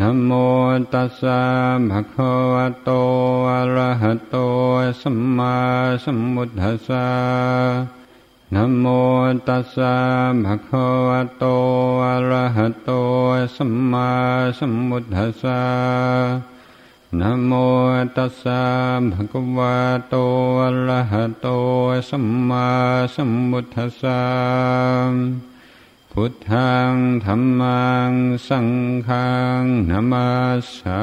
นะโมตัสสะภะคะวะโต อะระหะโต สัมมาสัมพุทธัสสะนะโมตัสสะภะคะวะโต อะระหะโต สัมมาสัมพุทธัสสะนะโมตัสสะภะคะวะโต อะระหะโต สัมมาสัมพุทธัสสะ พุทธังธรรมังสังฆังนามาสา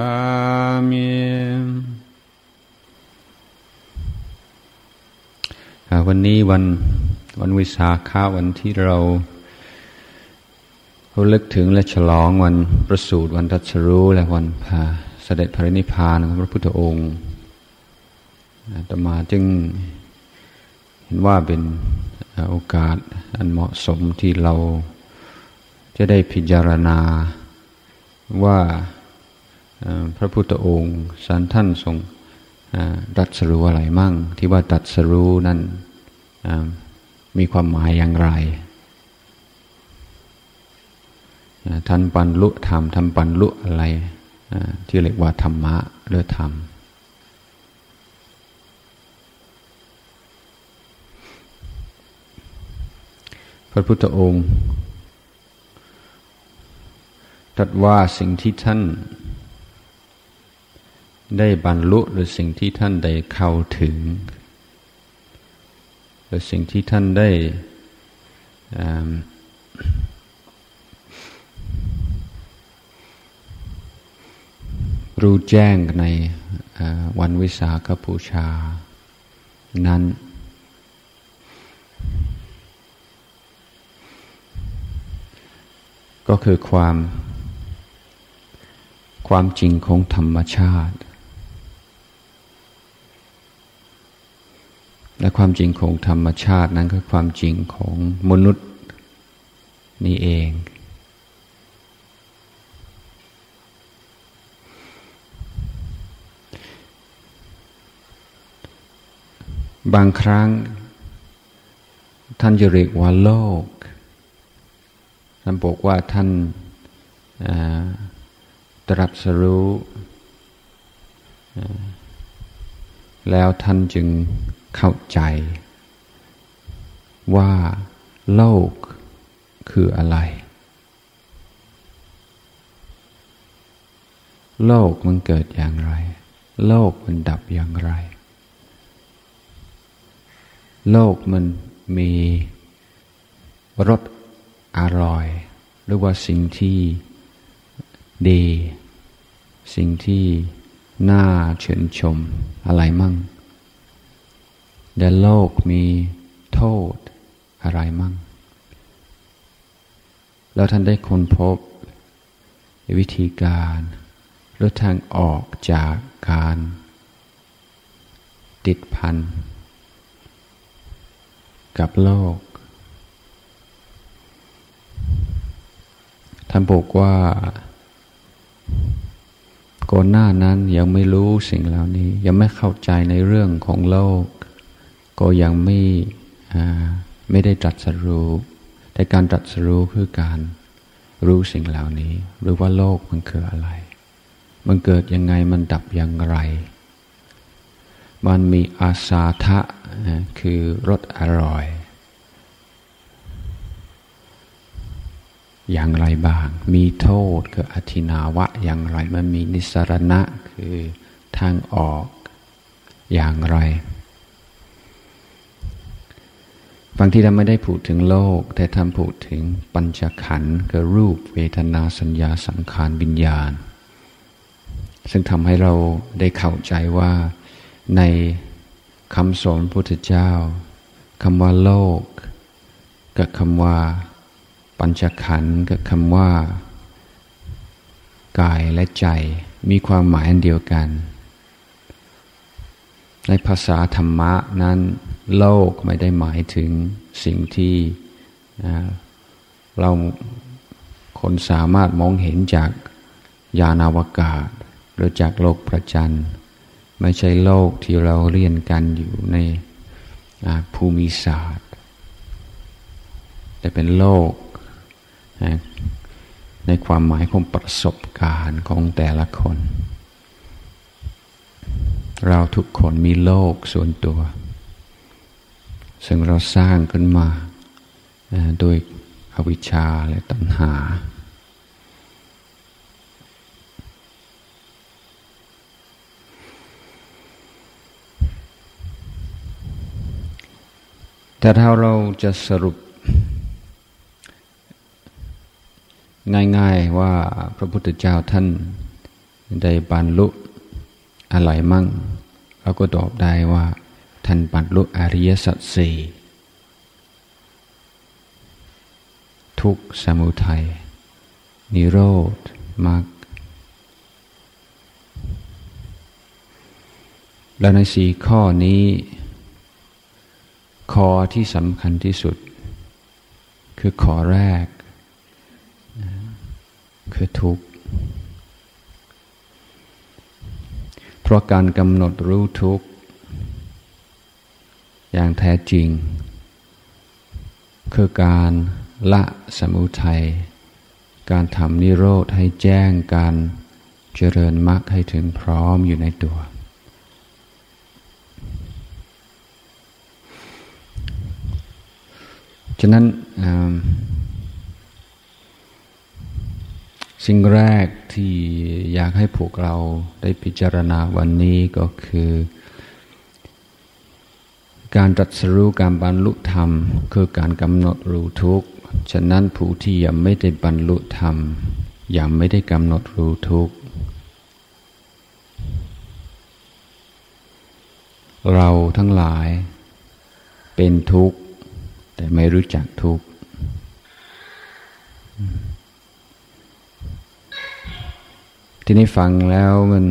มิวันนี้วันวันวิสาขาวันที่เราเราลึกถึงและฉลองวันประสูติวันตัสรู้และวันพาเสด็จพระนิพพานของพระพุทธองค์ต่อมาจึงเห็นว่าเป็นโอกาสอันเหมาะสมที่เรา จะได้พิจารณาว่าพระพุทธองค์สันท่านทรงตัดสรู้อะไรมั่ง ที่ว่าตัดสรู้นั้นมีความหมายอย่างไรท่านบรรลุธรรมท่านบรรลุอะไรที่เรียกว่าธรรมะหรือธรรมพระพุทธองค์ ตรัสว่าสิ่งที่ท่าน ได้บรรลุหรือสิ่งที่ท่านได้เข้าถึง หรือสิ่งที่ท่านได้รู้แจ้งในวันวิสาขบูชา นั้น ก็คือความ ความจริงของธรรมชาติ และความจริงของธรรมชาตินั้นคือความจริงของมนุษย์นี่เอง บางครั้ง ท่านจะเรียกว่าโลก ท่านบอกว่าท่าน ตรัสรู้ แล้วท่านจึงเข้าใจ ว่าโลกคืออะไร โลกมันเกิดอย่างไร โลกมันดับอย่างไร โลกมันมีรสอร่อย หรือว่าสิ่งที่ ดี สิ่งที่น่าเชิญชมอะไรมั่งแต่โลกมีโทษอะไรมั่ง แล้วท่านได้ค้นพบ วิธีการหรือทางออกจากการ ติดพัน กับโลก ท่านบอกว่า ก่อนหน้านั้นยังไม่รู้สิ่งเหล่านี้ ยังไม่เข้าใจในเรื่องของโลก ก็ยังไม่ไม่ได้ตรัสรู้ แต่การตรัสรู้คือการรู้สิ่งเหล่านี้ หรือว่าโลกมันคืออะไร มันเกิดยังไงมันดับอย่างไร มันมีอาสาทะคือรสอร่อย อย่างไรบ้าง มีโทษคืออธินาวะ อย่างไรมันมีนิสรณะคือทางออกอย่างไร บางที่เราไม่ได้พูดถึงโลก แต่ทำพูดถึงปัญจขันธ์คือรูปเวทนาสัญญาสังขารวิญญาณ ซึ่งทำให้เราได้เข้าใจว่าในคำสอนพุทธเจ้าคำว่าโลก กับคำว่า ปัญจขันธ์กับคำว่า กายและใจมีความหมายอันเดียวกัน ในภาษาธรรมะนั้น โลกไม่ได้หมายถึงสิ่งที่เราคนสามารถมองเห็นจากยานอวกาศ หรือจากโลกประจันไม่ใช่โลกที่เราเรียนกันอยู่ในภูมิศาสตร์ แต่เป็นโลก ในความหมายของประสบการณ์ของแต่ละคน เราทุกคนมีโลกส่วนตัว ซึ่งเราสร้างขึ้นมาโดยอวิชชาและตัณหา แต่ถ้าเราจะสรุป ง่ายๆว่าพระพุทธเจ้าท่านได้บรรลุอะไรมั่งเราก็ตอบได้ว่าท่านบรรลุอริยสัจสี่ทุกสมุทัยนิโรธมรรคและในสี่ข้อนี้ ข้อที่สำคัญที่สุด คือข้อแรก คือทุกข์ เพราะการกำหนดรู้ทุกข์ อย่างแท้จริง คือการละสมุทัย การทำนิโรธให้แจ้งการเจริญมรรคให้ถึงพร้อมอยู่ในตัวฉะนั้น สิ่งแรกที่อยากให้พวกเราได้พิจารณาวันนี้ก็คือ การตรัสรู้การบรรลุธรรม คือการกำหนดรู้ทุกข์ฉะนั้นผู้ที่ยังไม่ได้บรรลุธรรม ยังไม่ได้กำหนดรู้ทุกข์เราทั้งหลายเป็นทุกข์ แต่ไม่รู้จักทุกข์ ทีนี้ฟังแล้วมัน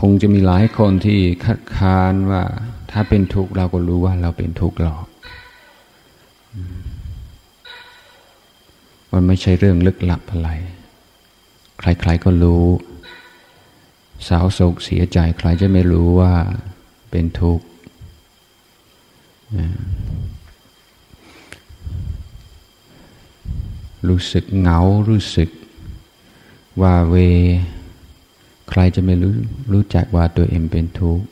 คงจะมีหลายคนที่คัดค้านว่า ถ้าเป็นทุกข์เราก็รู้ว่าเราเป็นทุกข์หรอก มันไม่ใช่เรื่องลึกลับอะไร ใครๆก็รู้ สาวโศกเสียใจ ใครจะไม่รู้ว่าเป็นทุกข์ รู้สึกเหงา รู้สึกว่าเว ใครจะไม่รู้รู้จักว่าตัวเองเป็นทุกข์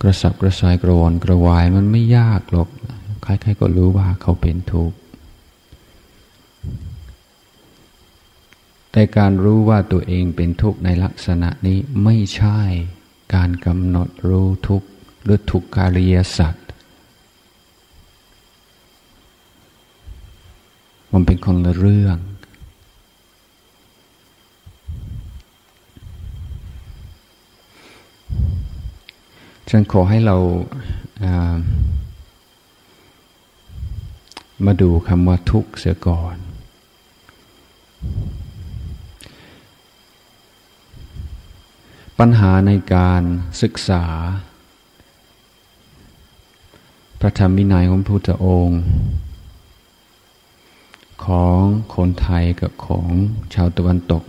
กระสับกระส่ายกระวนกระวายมันไม่ยากหรอก ใครๆก็รู้ว่าเขาเป็นทุกข์ แต่การรู้ว่าตัวเองเป็นทุกข์ในลักษณะนี้ไม่ใช่การกำหนดรู้ทุกข์หรือทุกขาริยสัตว มันเป็นคนละเรื่อง ฉันขอให้เราามาดูคำว่าทุกข์เสียก่อน ปัญหาในการศึกษา พระธรรมวินัยของพระพุทธองค์ ของคนไทยกับของชาวตะวันตก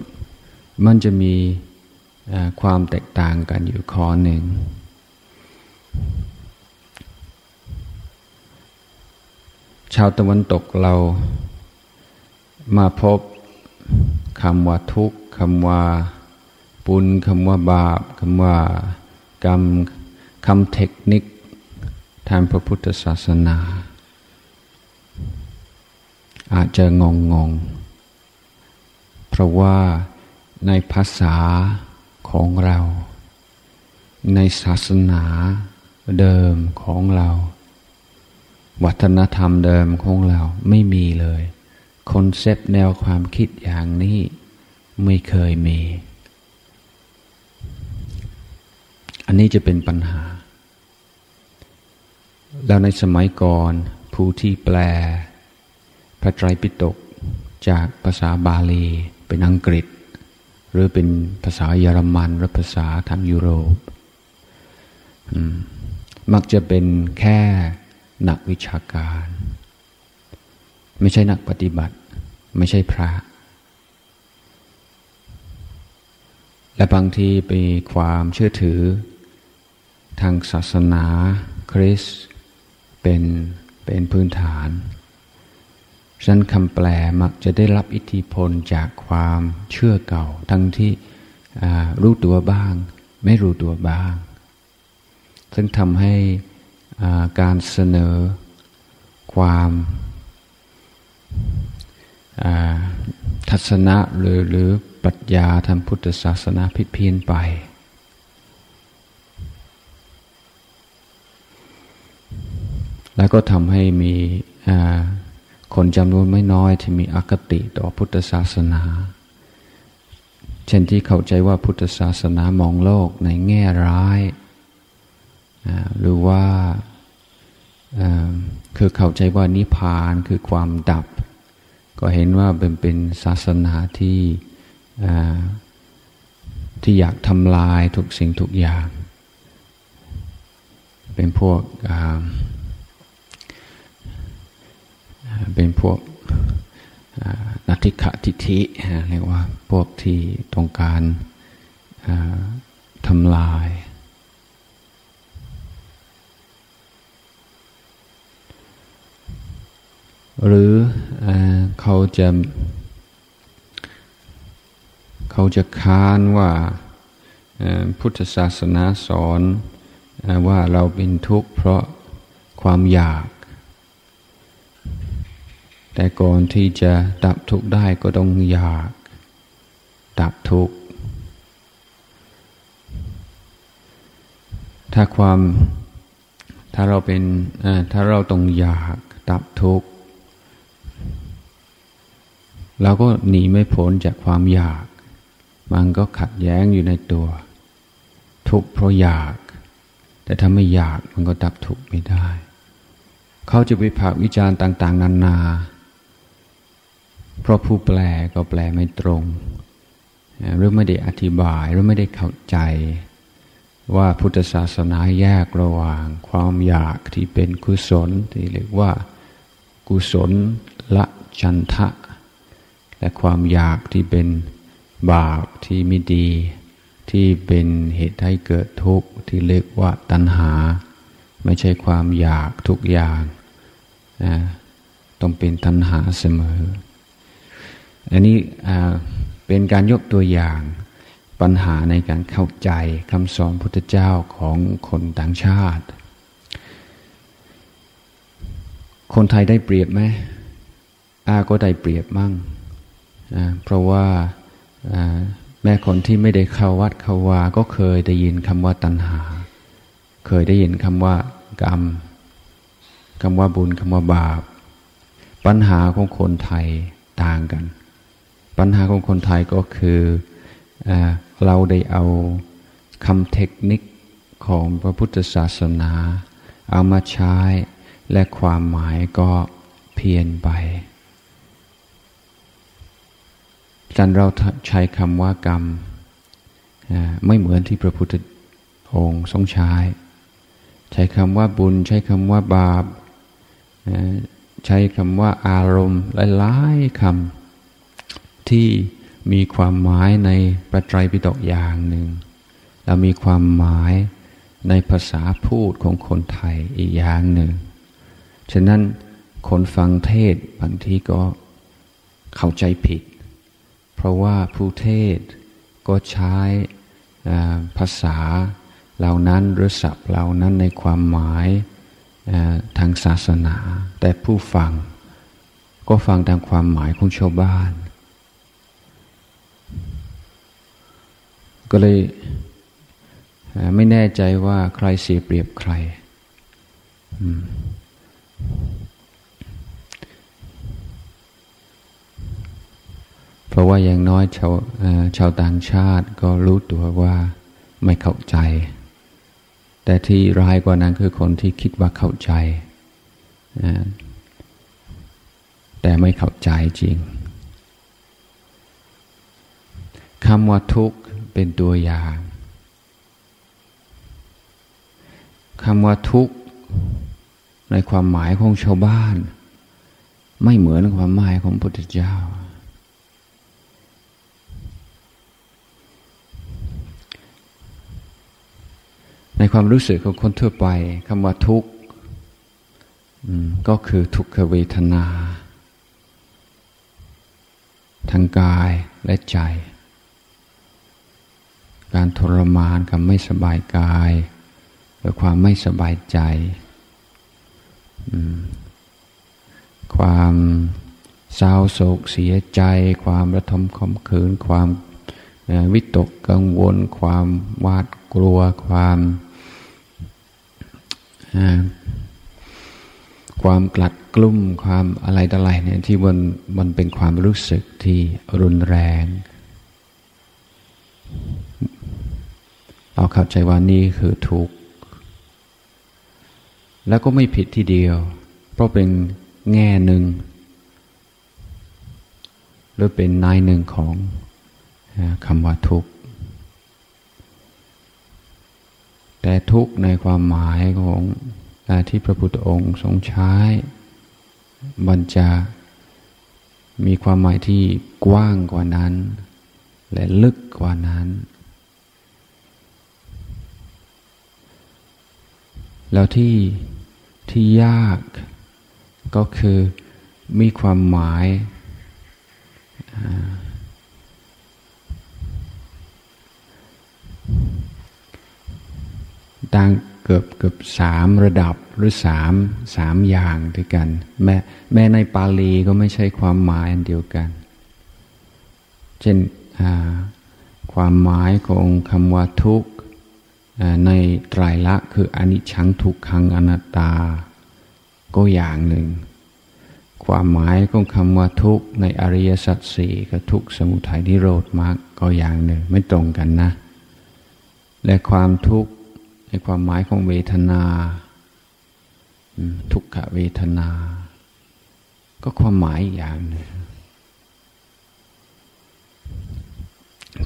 มันจะมีความแตกต่างกันอยู่ข้อหนึ่ง ชาวตะวันตกเรามาพบคำว่าทุกข์คำว่าปุญคำว่าบาปคำว่ากรรมคำเทคนิคทางพระพุทธศาสนา อาจจะงงงง เพราะว่าในภาษาของเรา ในศาสนาเดิมของเรา วัฒนธรรมเดิมของเราไม่มีเลยคอนเซปต์แนวความคิดอย่างนี้ไม่เคยมี อันนี้จะเป็นปัญหา แล้วในสมัยก่อนผู้ที่แปล พระไตรปิฎกจากภาษาบาลีเป็นอังกฤษ หรือเป็นภาษาเยอรมันหรือภาษาทางยุโรปมักจะเป็นแค่นักวิชาการ ไม่ใช่นักปฏิบัติ ไม่ใช่พระ และบางทีไปความเชื่อถือ ทางศาสนาคริสต์เป็นเป็นพื้นฐาน ฉะนั้นคำแปลมักจะได้รับอิทธิพลจากความเชื่อเก่า ทั้งที่รู้ตัวบ้าง ไม่รู้ตัวบ้าง ซึ่งทำให้การเสนอความทัศนะหรือหรือปรัชญาทางพุทธศาสนาผิดเพี้ยนไป แล้วก็ทำให้มี คนจำนวนไม่น้อยที่มีอคติต่อพุทธศาสนา เช่นที่เข้าใจว่าพุทธศาสนามองโลกในแง่ร้าย หรือว่าคือเข้าใจว่านิพพานคือความดับ ก็เห็นว่าเป็นเป็นศาสนาที่ที่อยากทำลายทุกสิ่งทุกอย่าง เป็นพวก เป็นพวกนัติขะทิฐิเรียกว่าพวกที่ต้องการทำลาย หรือเขาจะเขาจะค้านว่าพุทธศาสนาสอนว่าเราเป็นทุกข์เพราะความอยาก แต่ก่อนที่จะดับทุกข์ได้ก็ต้องอยาก ดับทุกข์ ถ้าความถ้าเราเป็นถ้าเราต้องอยากดับทุกข์เราก็หนีไม่พ้นจากความอยาก มันก็ขัดแย้งอยู่ในตัว ทุกข์เพราะอยาก แต่ถ้าไม่อยากมันก็ดับทุกข์ไม่ได้ เขาจะไปพากวิจารณ์ต่าง ๆ นานา เพราะผู้แปลก็แปลไม่ตรง หรือไม่ได้อธิบายหรือไม่ได้เข้าใจ ว่าพุทธศาสนาแยกระหว่าง ความอยากที่เป็นกุศลที่เรียกว่ากุศลละจันทะ และความอยากที่เป็นบาปที่ไม่ดี ที่เป็นเหตุให้เกิดทุกข์ที่เรียกว่าตัณหา ไม่ใช่ความอยากทุกอย่างนะต้องเป็นตัณหาเสมอ อันนี้เป็นการยกตัวอย่างปัญหาในการเข้าใจคำสอนพุทธเจ้าของคนต่างชาติ คนไทยได้เปรียบไหมอาก็ได้เปรียบมั่ง เพราะว่าแม่คนที่ไม่ได้เข้าวัดเข้าวา ก็เคยได้ยินคำว่าตัณหา เคยได้ยินคำว่ากรรมคำว่าบุญคำว่าบาป ปัญหาของคนไทยต่างกัน ปัญหาของคนไทยก็คือเอเราได้เอาคำเทคนิคของพระพุทธศาสนา เอามาใช้และความหมายก็เพี้ยนไปจันเราใช้คำว่ากรรม ไม่เหมือนที่พระพุทธองค์ทรงใช้ ใช้คำว่าบุญ ใช้คำว่าบาป ใช้คำว่าอารมณ์หลายๆคำ ที่มีความหมายในประไตรปิฎกอย่างหนึ่งแล้วมีความหมายในภาษาพูดของคนไทยอีกอย่างหนึ่ง ฉะนั้นคนฟังเทศบางทีก็เข้าใจผิด เพราะว่าผู้เทศก็ใช้ภาษาเหล่านั้นหรือศัพท์เหล่านั้นในความหมายทางศาสนา แต่ผู้ฟังก็ฟังตามความหมายของชาวบ้าน ก็เลยไม่แน่ใจว่าใครเสียเปรียบใคร เพราะว่าอย่างน้อยชาวชาวต่างชาติก็รู้ตัวว่าไม่เข้าใจ แต่ที่ร้ายกว่านั้นคือคนที่คิดว่าเข้าใจ แต่ไม่เข้าใจจริงคำว่าทุกข์ เป็นตัวอย่างคำว่าทุกข์ในความหมายของชาวบ้าน ไม่เหมือนความหมายของพระพุทธเจ้า ในความรู้สึกของคนทั่วไปคำว่าทุกข์ก็คือทุกขเวทนา ทางกายและใจ การทรมานกับไม่สบายกายหรือความไม่สบายใจ ความเศร้าโศกเสียใจ ความระทมขมขืน ความวิตกกังวล ความวาดกลัว ความความกลัดกลุ้มความอะไรต่ออะไรเนี่ยที่มันมันเป็นความรู้สึกที่รุนแรง เราเข้าใจว่านี่คือทุกข์ แล้วก็ไม่ผิดที่เดียว เพราะเป็นแง่หนึ่ง หรือเป็นนายหนึ่งของคำว่าทุกข์ แต่ทุกข์ในความหมายของที่พระพุทธองค์ทรงใช้ มันจะมีความหมายที่กว้างกว่านั้น และลึกกว่านั้น แล้วที่ที่ยากก็คือมีความหมายต่างเกือบเกือบสามระดับหรือสามสามอย่างด้วยกัน แม้แม้ในปาลีก็ไม่ใช่ความหมายอันเดียวกัน เช่นความหมายของคำว่าทุกข์ ในไตรลักษณ์คืออนิจจังทุกขังอนัตตา ก็อย่างหนึ่ง ความหมายของคำว่าทุกข์ในอริยสัจสี่กับทุกข์สมุทัยนิโรธมรรคก็อย่างหนึ่งไม่ตรงกันนะ และความทุกข์ในความหมายของเวทนา ทุกขเวทนา ก็ความหมายอย่างหนึ่ง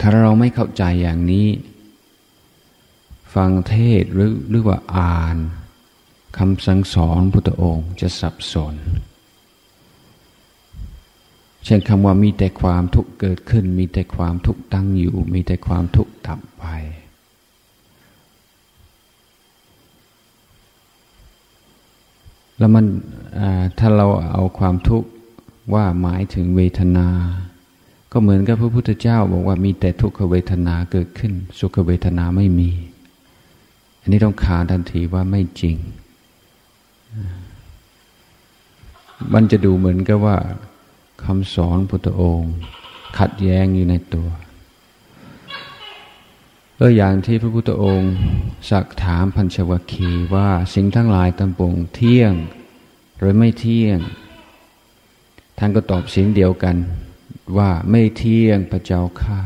ถ้าเราไม่เข้าใจอย่างนี้ ฟังเทศหรือหรือว่าอ่านคำสั่งสอนพุทธองค์จะสับสน เช่นคำว่ามีแต่ความทุกข์เกิดขึ้น มีแต่ความทุกข์ตั้งอยู่ มีแต่ความทุกข์ดับไป แล้วมันถ้าเราเอาความทุกข์ว่าหมายถึงเวทนา ก็เหมือนกับพระพุทธเจ้าบอกว่ามีแต่ทุกขเวทนาเกิดขึ้น สุขเวทนาไม่มี อันนี้ต้องขาทันทีว่าไม่จริง มันจะดูเหมือนกับว่าคำสอนพุทธองค์ ขัดแย้งอยู่ในตัวตัวอย่างที่พระพุทธองค์สักถามพันชวคีว่าสิ่งทั้งหลายตั้งปงเที่ยงหรือไม่เที่ยง ท่านก็ตอบเสียงเดียวกันว่าไม่เที่ยงพระเจ้าข้า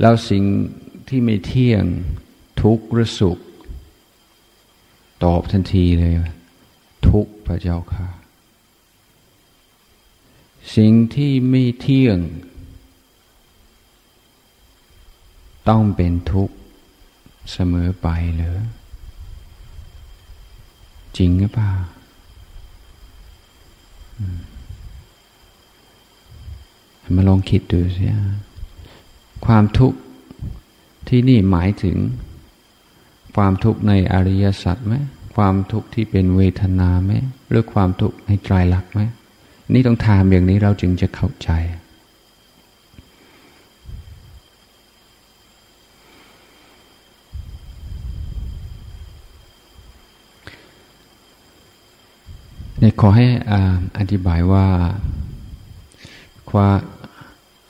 แล้วสิ่งที่ไม่เที่ยง ทุกข์หรือสุข ตอบทันทีเลย ทุกข์พระเจ้าข้าสิ่งที่ไม่เที่ยง ต้องเป็นทุกข์เสมอไปหรือจริงหรือเปล่ามาลองคิดดูสิความทุกข์ที่นี่หมายถึง ความทุกข์ในอริยสัจไหมความทุกข์ที่เป็นเวทนาไหมหรือความทุกข์ในไตรลักษณ์ไหมนี่ต้องถามอย่างนี้เราจึงจะเข้าใจเนี่ขอให้อธิบายว่าความ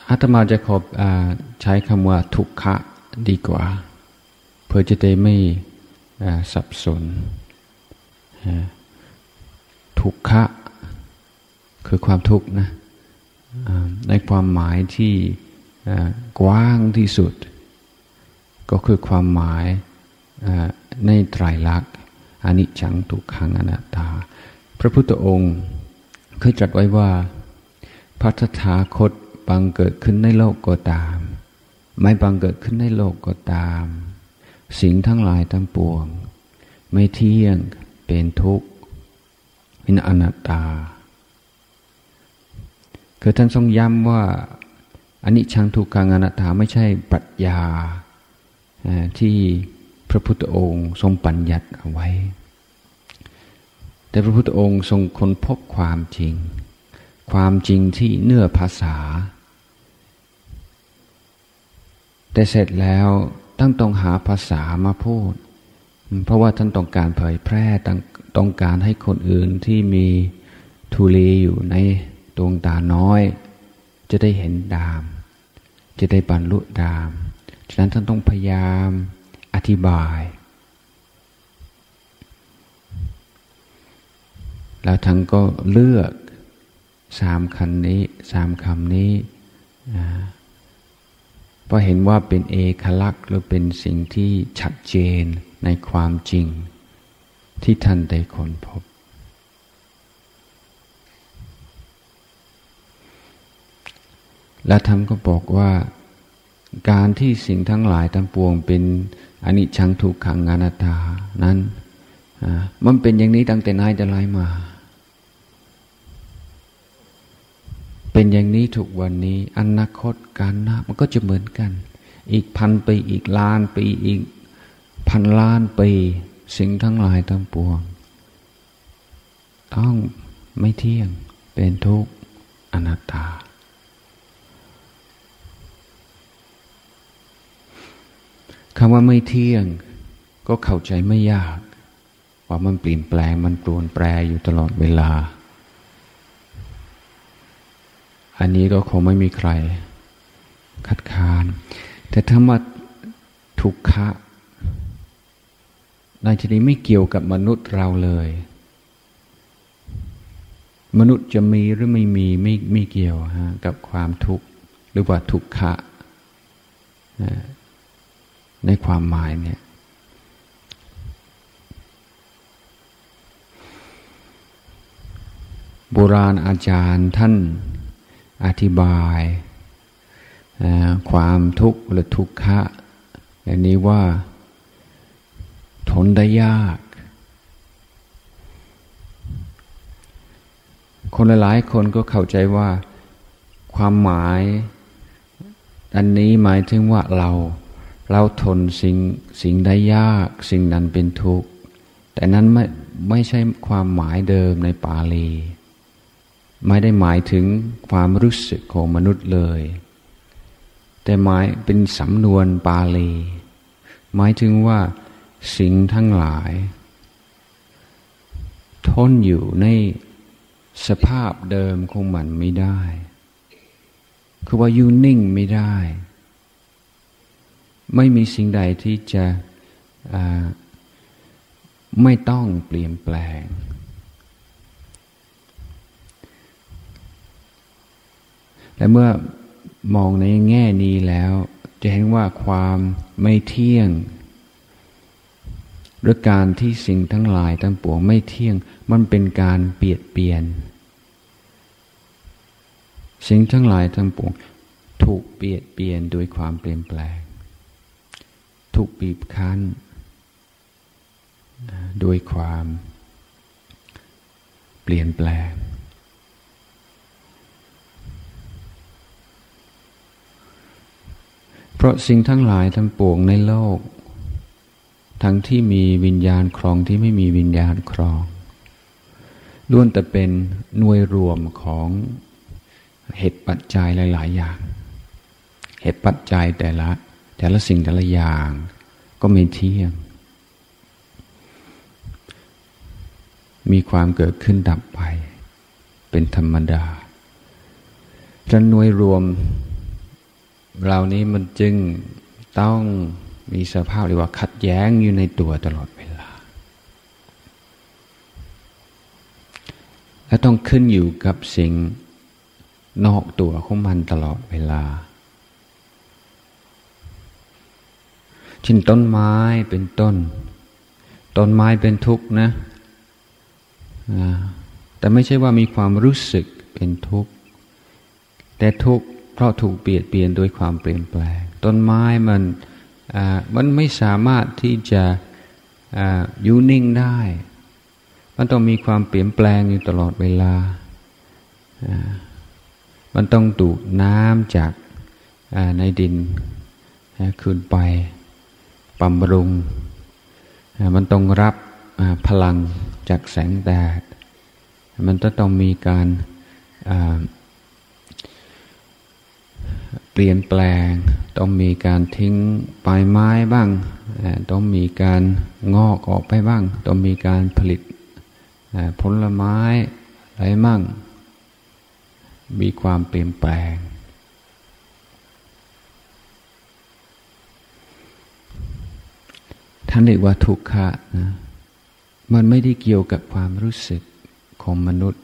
อาตมาจะขอใช้คำว่าทุกขะดีกว่า พื่อจะได้ไม่สับสน ทุกขะ คือความทุกข์นะในความหมายที่กว้างที่สุด ก็คือความหมายในไตรลักษณ์อนิจจังทุกขังอนัตตา พระพุทธองค์เคยตรัสไว้ว่าพระธาคตบังเกิดขึ้นในโลกก็ตาม ไม่บังเกิดขึ้นในโลกก็ตาม สิ่งทั้งหลายทั้งปวง ไม่เที่ยงเป็นทุกข์เป็นอนัตตา คือท่านทรงย้ำว่าอันนี้ชังทุกขังอนัตตาไม่ใช่ปรัชญาที่พระพุทธองค์ทรงปัญญัติเอาไว้ แต่พระพุทธองค์ทรงค้นพบความจริง ความจริงที่เนื้อภาษา แต่เสร็จแล้ว ตั้งต้องหาภาษามาพูด เพราะว่าท่านต้องการเผยแพร่ต้องการให้คนอื่นที่มีทุลีอยู่ในดวงตาน้อย จะได้เห็นดาม จะได้บรรลุดาม ฉะนั้นท่านต้องพยายามอธิบาย แล้วท่านก็เลือกสามคันนี้สามคำนี้ ราะเห็นว่าเป็นเอกลักษณ์หรือเป็นสิ่งที่ชัดเจนในความจริง ที่ท่านได้ค้นพบ และท่านก็บอกว่า การที่สิ่งทั้งหลายทั้งปวงเป็นอนิจจังทุกขังอนัตตานั้นมันเป็นอย่างนี้ตั้งแต่นายจะไล่มา เป็นอย่างนี้ทุกวันนี้ อนาคตการหน้ามันก็จะเหมือนกัน อีกพันปีอีกล้านปีอีกพันล้านปี สิ่งทั้งหลายทั้งปวง ต้องไม่เที่ยงเป็นทุกข์อนัตตา คำว่าไม่เที่ยงก็เข้าใจไม่ยาก ว่ามันเปลี่ยนแปลงมันปรวนแปรอยู่ตลอดเวลา อันนี้ก็คงไม่มีใคร คัดค้าน แต่ถ้ามาทุกขะในที่นี้ไม่เกี่ยวกับมนุษย์เราเลย มนุษย์จะมีหรือไม่มีไม่ไม่เกี่ยวฮะกับความทุกข์หรือว่าทุกขะในความหมายเนี่ยโบราณอาจารย์ท่าน อธิบายความทุกข์หรือทุกขะอย่างนี้ว่าทนได้ยาก คนหลายคนก็เข้าใจว่าความหมาย อันนี้หมายถึงว่าเรา เราทนสิ่งสิ่งได้ยาก สิ่งนั้นเป็นทุกข์ แต่นั้นไม่ไม่ใช่ความหมายเดิมในปาลี ไม่ได้หมายถึงความรู้สึกของมนุษย์เลย แต่หมายเป็นสำนวนปาลี หมายถึงว่าสิ่งทั้งหลาย ทนอยู่ในสภาพเดิมของมันไม่ได้ คือว่าอยู่นิ่งไม่ได้ ไม่มีสิ่งใดที่จะไม่ต้องเปลี่ยนแปลง และเมื่อมองในแง่นี้แล้ว จะเห็นว่าความไม่เที่ยง หรือการที่สิ่งทั้งหลายทั้งปวงไม่เที่ยง มันเป็นการเปลี่ยนเปลี่ยน สิ่งทั้งหลายทั้งปวงถูกเปลี่ยนเปลี่ยนโดยความเปลี่ยนแปลง ถูกบีบคั้นโดยความเปลี่ยนแปลง เพราะสิ่งทั้งหลายทั้งปวงในโลก ทั้งที่มีวิญญาณครองที่ไม่มีวิญญาณครองล้วนแต่เป็นหน่วยรวมของเหตุปัจจัยหลาย ๆ อย่าง เหตุปัจจัยแต่ละ แต่ละสิ่งแต่ละอย่างก็ไม่เที่ยง มีความเกิดขึ้นดับไป เป็นธรรมดาจะนวยรวม เหล่านี้มันจึงต้องมีสภาพเรียกว่าขัดแย้งอยู่ในตัวตลอดเวลา และต้องขึ้นอยู่กับสิ่งนอกตัวของมันตลอดเวลาเช่นต้นไม้เป็นต้น ต้นไม้เป็นทุกข์นะ แต่ไม่ใช่ว่ามีความรู้สึกเป็นทุกข์ แต่ทุกข์ เพราะถูกเปลี่ยนเปลี่ยนโดยความเปลี่ยนแปลง ต้นไม้มันมันไม่สามารถที่จะอยู่นิ่งได้ มันต้องมีความเปลี่ยนแปลงอยู่ตลอดเวลา มันต้องดูดน้ำจากในดินขึ้นไปบำรุง มันต้องรับพลังจากแสงแดด มันจะต้องมีการ เปลี่ยนแปลง ต้องมีการทิ้งปลายไม้บ้าง ต้องมีการงอกออกไปบ้าง ต้องมีการผลิตผลไม้อะไรมั่ง มีความเปลี่ยนแปลง ท่านเรียกว่าทุกขะนะมันไม่ได้เกี่ยวกับความรู้สึกของมนุษย์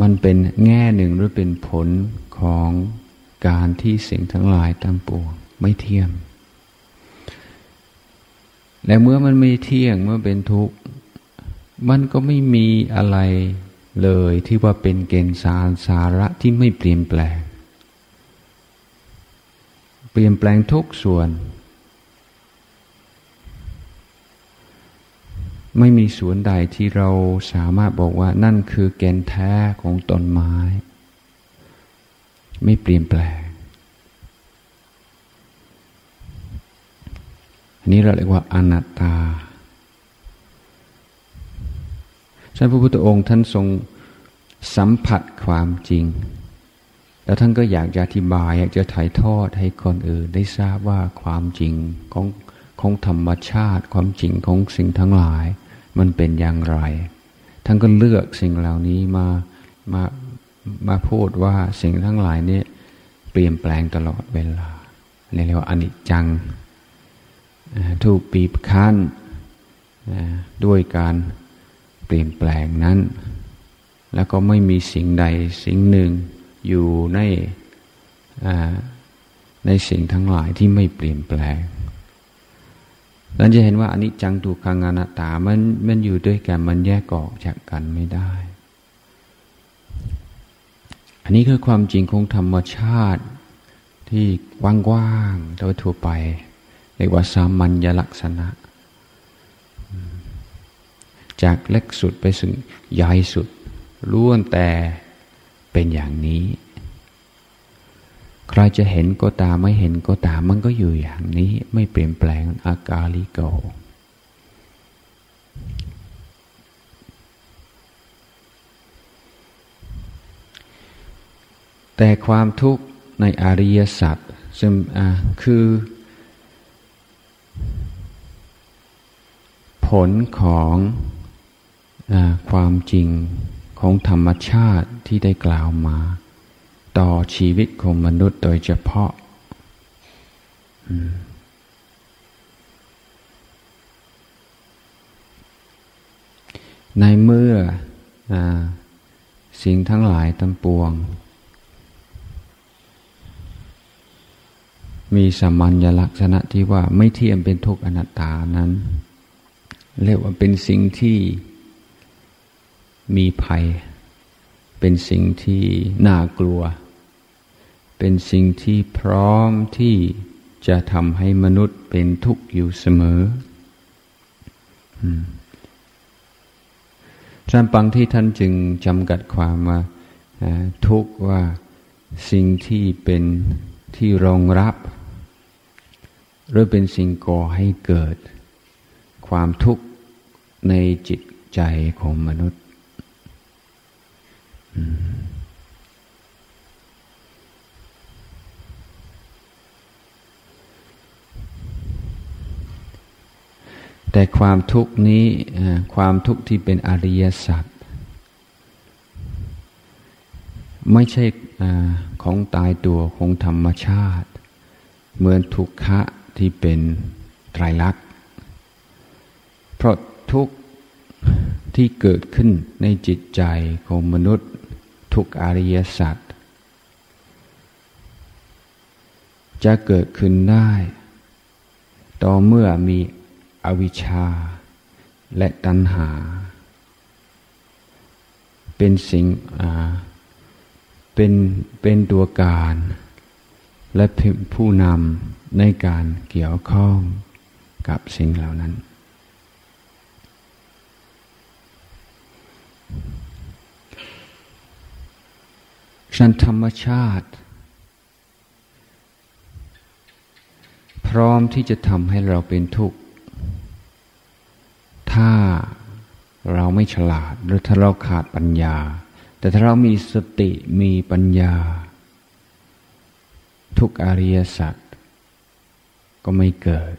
มันเป็นแง่หนึ่งหรือเป็นผลของการที่สิ่งทั้งหลายตั้งปวงไม่เที่ยงและเมื่อมันไม่เที่ยงเมื่อเป็นทุกข์ มันก็ไม่มีอะไรเลยที่ว่าเป็นเกณฑ์สารสาระที่ไม่เปลี่ยนแปลง เปลี่ยนแปลงทุกส่วน ไม่มีสวนใดที่เราสามารถบอกว่านั่นคือแกนแท้ของต้นไม้ ไม่เปลี่ยนแปลง อันนี้เราเรียกว่าอนัตตาท่านพระพุทธองค์ท่านทรงสัมผัสความจริง แล้วท่านก็อยากจะอธิบาย อยากจะถ่ายทอดให้คนอื่นได้ทราบว่าความจริงของ ของธรรมชาติความจริงของสิ่งทั้งหลาย มันเป็นอย่างไร ท่านก็เลือกสิ่งเหล่านี้มามามาพูดว่าสิ่งทั้งหลายนี้เปลี่ยนแปลงตลอดเวลาเรียกว่าอนิจจังถูกปีบคั้นด้วยการเปลี่ยนแปลงนั้น แล้วก็ไม่มีสิ่งใดสิ่งหนึ่งอยู่ในในสิ่งทั้งหลายที่ไม่เปลี่ยนแปลง เราจะเห็นว่าอันิจจังถูกขังอนัตตา มันมันอยู่ด้วยกันมันแยกออกจากกันไม่ได้ อันนี้คือความจริงของธรรมชาติที่กว้างๆโดยทั่วไปเรียกว่าสามัญลักษณะ จากเล็กสุดไปถึงใหญ่สุดล้วนแต่เป็นอย่างนี้ ใครจะเห็นก็ตามไม่เห็นก็ตามมันก็อยู่อย่างนี้ไม่เปลี่ยนแปลงอากาลิโกแต่ความทุกข์ในอริยสัจซึ่งคือผลของอความจริงของธรรมชาติที่ได้กล่าวมา ต่อชีวิตของมนุษย์โดยเฉพาะ ในเมื่ออสิ่งทั้งหลายทั้งปวง มีสมัญญลักษณะที่ว่าไม่เที่ยมเป็นทุกข์อนัตตานั้น เรียกว่าเป็นสิ่งที่มีภัย เป็นสิ่งที่น่ากลัว เป็นสิ่งที่พร้อมที่จะทำให้มนุษย์เป็นทุกข์อยู่เสมอท่านปังที่ท่านจึงจำกัดความว่าทุกข์ว่าสิ่งที่เป็นที่รองรับ หรือเป็นสิ่งก่อให้เกิด ความทุกข์ในจิตใจของมนุษย์ แต่ความทุกข์นี้ความทุกข์ที่เป็นอริยสัจไม่ใช่ของตายตัวของธรรมชาติ เหมือนทุกขะที่เป็นไตรลักษณ์เพราะทุกที่เกิดขึ้นในจิตใจของมนุษย์ ทุกอริยสัจจะเกิดขึ้นได้ ต่อเมื่อมีอวิชชาและตัณหา เป็นสิ่งเป็นเป็นตัวการ และผู้นำในการเกี่ยวข้องกับสิ่งเหล่านั้น ฉันธรรมชาติ พร้อมที่จะทำให้เราเป็นทุกข์ ถ้าเราไม่ฉลาดหรือถ้าเราขาดปัญญา แต่ถ้าเรามีสติมีปัญญา ทุกอริยสัจก็ไม่เกิด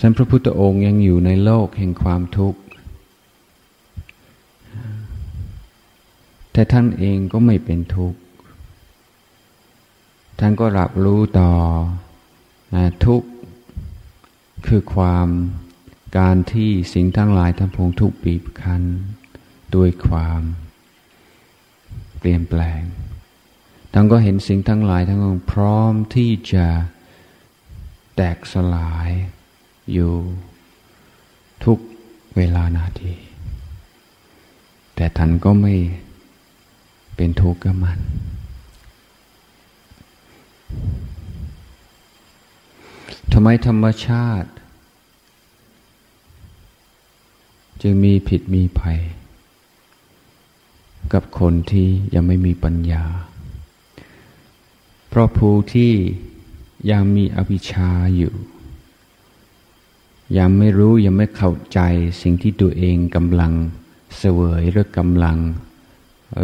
ฉันพระพุทธองค์ยังอยู่ในโลกแห่งความทุกข์ แต่ท่านเองก็ไม่เป็นทุกข์ ท่านก็รับรู้ต่อทุกข์คือความการที่สิ่งทั้งหลายทั้งพงทุกปีบคันด้วยความเปลี่ยนแปลง ท่านก็เห็นสิ่งทั้งหลายทั้งปวงพร้อมที่จะแตกสลายอยู่ทุกเวลานาที แต่ท่านก็ไม่ เป็นทุกข์กับมัน ทำไมธรรมชาติ จึงมีผิดมีภัย กับคนที่ยังไม่มีปัญญา เพราะผู้ที่ยังมีอภิชาอยู่ ยังไม่รู้ยังไม่เข้าใจสิ่งที่ตัวเองกำลังเสวยหรือกำลัง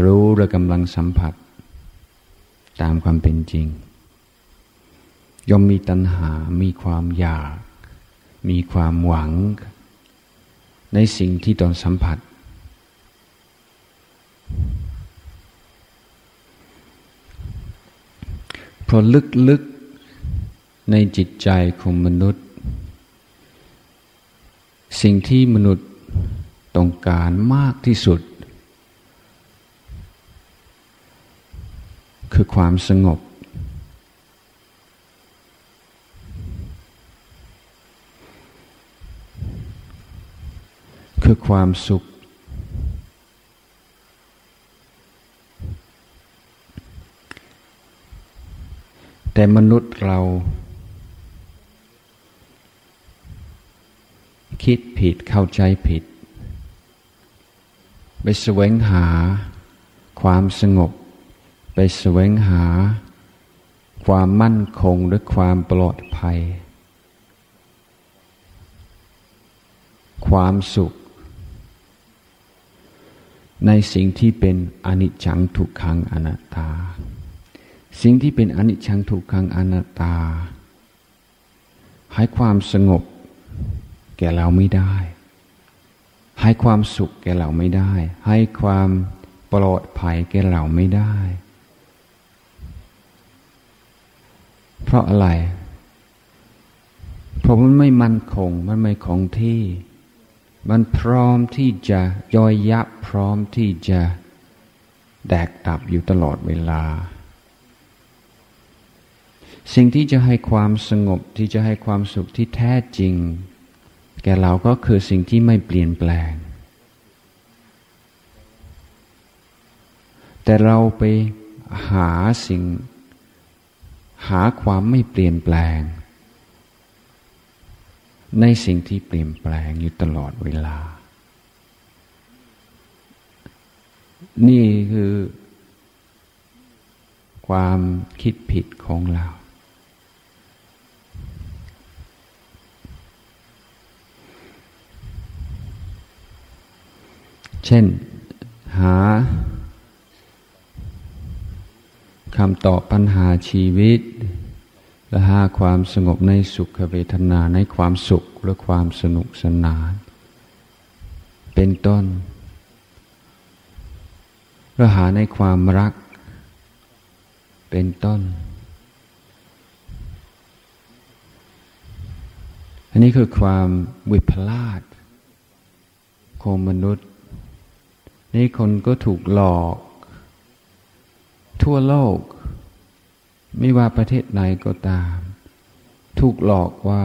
รู้หรือกำลังสัมผัส ตามความเป็นจริง ย่อมมีตัณหา มีความอยาก มีความหวัง ในสิ่งที่ตนสัมผัส เพราะลึกๆในจิตใจของมนุษย์ สิ่งที่มนุษย์ต้องการมากที่สุด คือความสงบ คือความสุข แต่มนุษย์เรา คิดผิดเข้าใจผิด ไปแสวงหาความสงบ ไปแสวงหา ความมั่นคงหรือความปลอดภัย ความสุข ในสิ่งที่เป็นอนิจจังทุกขังอนัตตา สิ่งที่เป็นอนิจจังทุกขังอนัตตา ให้ความสงบแก่เราไม่ได้ ให้ความสุขแก่เราไม่ได้ ให้ความปลอดภัยแก่เราไม่ได้ เพราะอะไร เพราะมันไม่มั่นคง มันไม่คงที่ มันพร้อมที่จะย่อยยับพร้อมที่จะแดกตับอยู่ตลอดเวลา สิ่งที่จะให้ความสงบที่จะให้ความสุขที่แท้จริง แก่เราก็คือสิ่งที่ไม่เปลี่ยนแปลง แต่เราไปหาสิ่ง หาความไม่เปลี่ยนแปลง ในสิ่งที่เปลี่ยนแปลงอยู่ตลอดเวลา นี่คือความคิดผิดของเรา เช่น หา คำตอบปัญหาชีวิต และหาความสงบในสุขเวทนาในความสุขและความสนุกสนาน เป็นต้นและหาในความรัก เป็นต้น อันนี้คือความวิปลาสของมนุษย์ นี่คนก็ถูกหลอก ทั่วโลก ไม่ว่าประเทศไหนก็ตาม ถูกหลอกว่า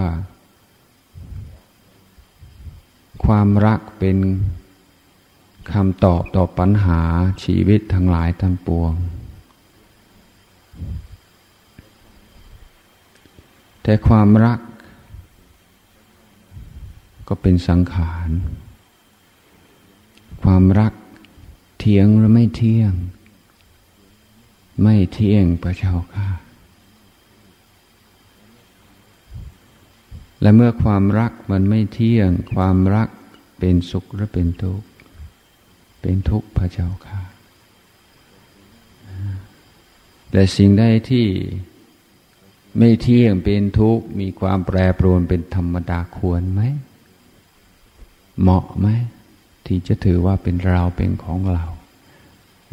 ความรักเป็นคำตอบต่อปัญหาชีวิตทั้งหลายทั้งปวง แต่ความรัก ก็เป็นสังขาร ความรักเที่ยงหรือไม่เที่ยง ไม่เที่ยงพระเจ้าค่ะ และเมื่อความรักมันไม่เที่ยง ความรักเป็นสุขหรือเป็นทุกข์ เป็นทุกข์พระเจ้าค่ะแต่สิ่งใดที่ไม่เที่ยงเป็นทุกข์ มีความแปรปรวนเป็นธรรมดาควรไหม เหมาะไหม ที่จะถือว่าเป็นเราเป็นของเรา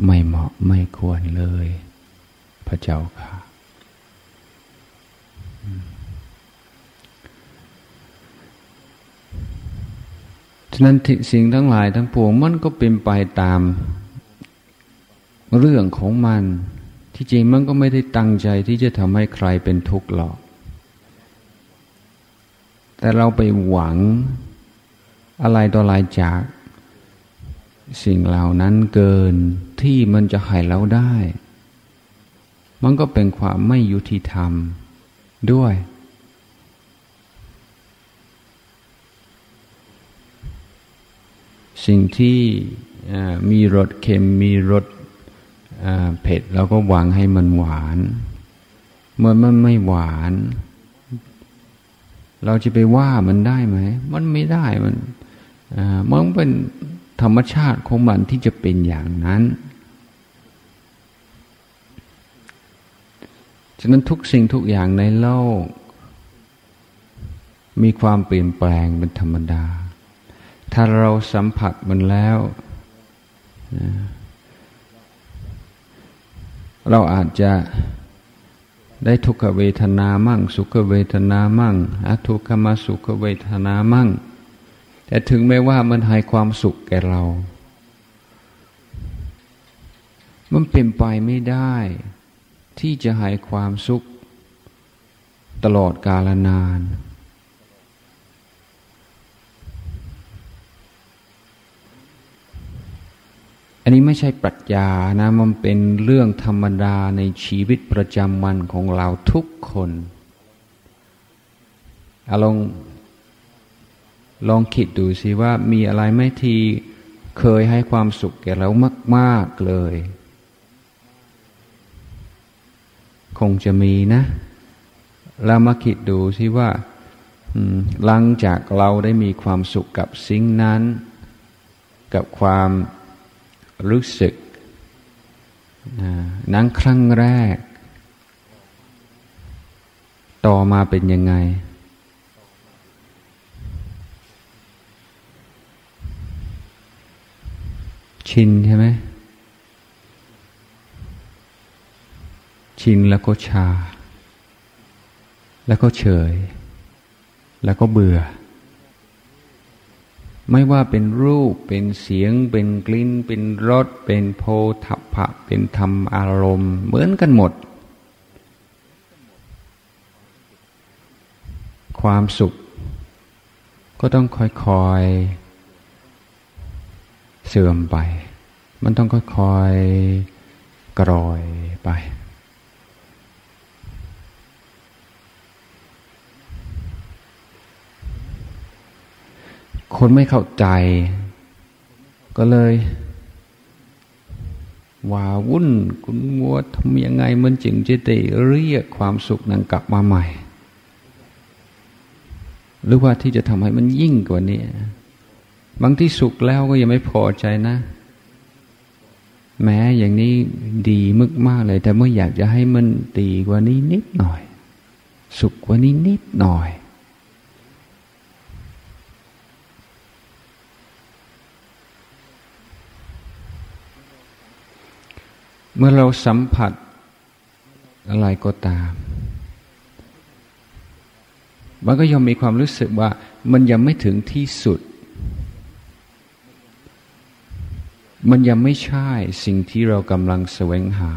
ไม่เหมาะไม่ควรเลย พระเจ้าค่ะฉะนั้นสิ่งทั้งหลายทั้งปวงมันก็เป็นไปตามเรื่องของมัน ที่จริงมันก็ไม่ได้ตั้งใจที่จะทำให้ใครเป็นทุกข์หรอก แต่เราไปหวังอะไรต่ออะไรจาก สิ่งเหล่านั้นเกินที่มันจะให้เราได้ มันก็เป็นความไม่ยุติธรรมด้วย สิ่งที่มีรสเค็มมีรสเผ็ดเราก็หวังให้มันหวาน เมื่อมันไม่หวาน เราจะไปว่ามันได้ไหม มันไม่ได้มันมันเป็นธรรมชาติของมันที่จะเป็นอย่างนั้น ฉะนั้นทุกสิ่งทุกอย่างในโลก มีความเปลี่ยนแปลงเป็นธรรมดา ถ้าเราสัมผัสมันแล้วเราอาจจะได้ทุกขเวทนามั่ง สุขเวทนามั่งอทุกขมาสุขเวทนามั่ง แต่ถึงแม้ว่ามันให้ความสุขแก่เรา มันเป็นไปไม่ได้ ที่จะให้ความสุข ตลอดกาลนาน อันนี้ไม่ใช่ปรัชญานะ มันเป็นเรื่องธรรมดาในชีวิตประจำวันของเราทุกคนอลองลองคิดดูสิว่ามีอะไรไม่ทีเคยให้ความสุขแก่เรามาก ๆ เลย คงจะมีนะ เรามาคิดดูสิว่าหลังจากเราได้มีความสุขกับสิ่งนั้น กับความรู้สึกนั้นครั้งแรก ต่อมาเป็นยังไง ชินใช่ไหม ชินแล้วก็ชา แล้วก็เฉย แล้วก็เบื่อ ไม่ว่าเป็นรูปเป็นเสียง เป็นกลิ่น เป็นรส เป็นโพธพะ เป็นธรรมอารมณ์ เหมือนกันหมด ความสุข ก็ต้องค่อยๆ เสื่อมไป มันต้องค่อยๆกรอยไป คนไม่เข้าใจ ก็เลยว่าวุ่นคุณวัวทำยังไงมันจึงจะได้เรียกความสุขนั้นกลับมาใหม่ หรือว่าที่จะทำให้มันยิ่งกว่านี้บางที่สุขแล้วก็ยังไม่พอใจนะ แม้อย่างนี้ดีมึกมากเลย แต่เมื่ออยากจะให้มันดีกว่านี้นิดหน่อย สุขกว่านี้นิดหน่อย เมื่อเราสัมผัสอะไรก็ตาม มันก็ยังมีความรู้สึกว่ามันยังไม่ถึงที่สุด มันยังไม่ใช่สิ่งที่เรากำลังแสวงหา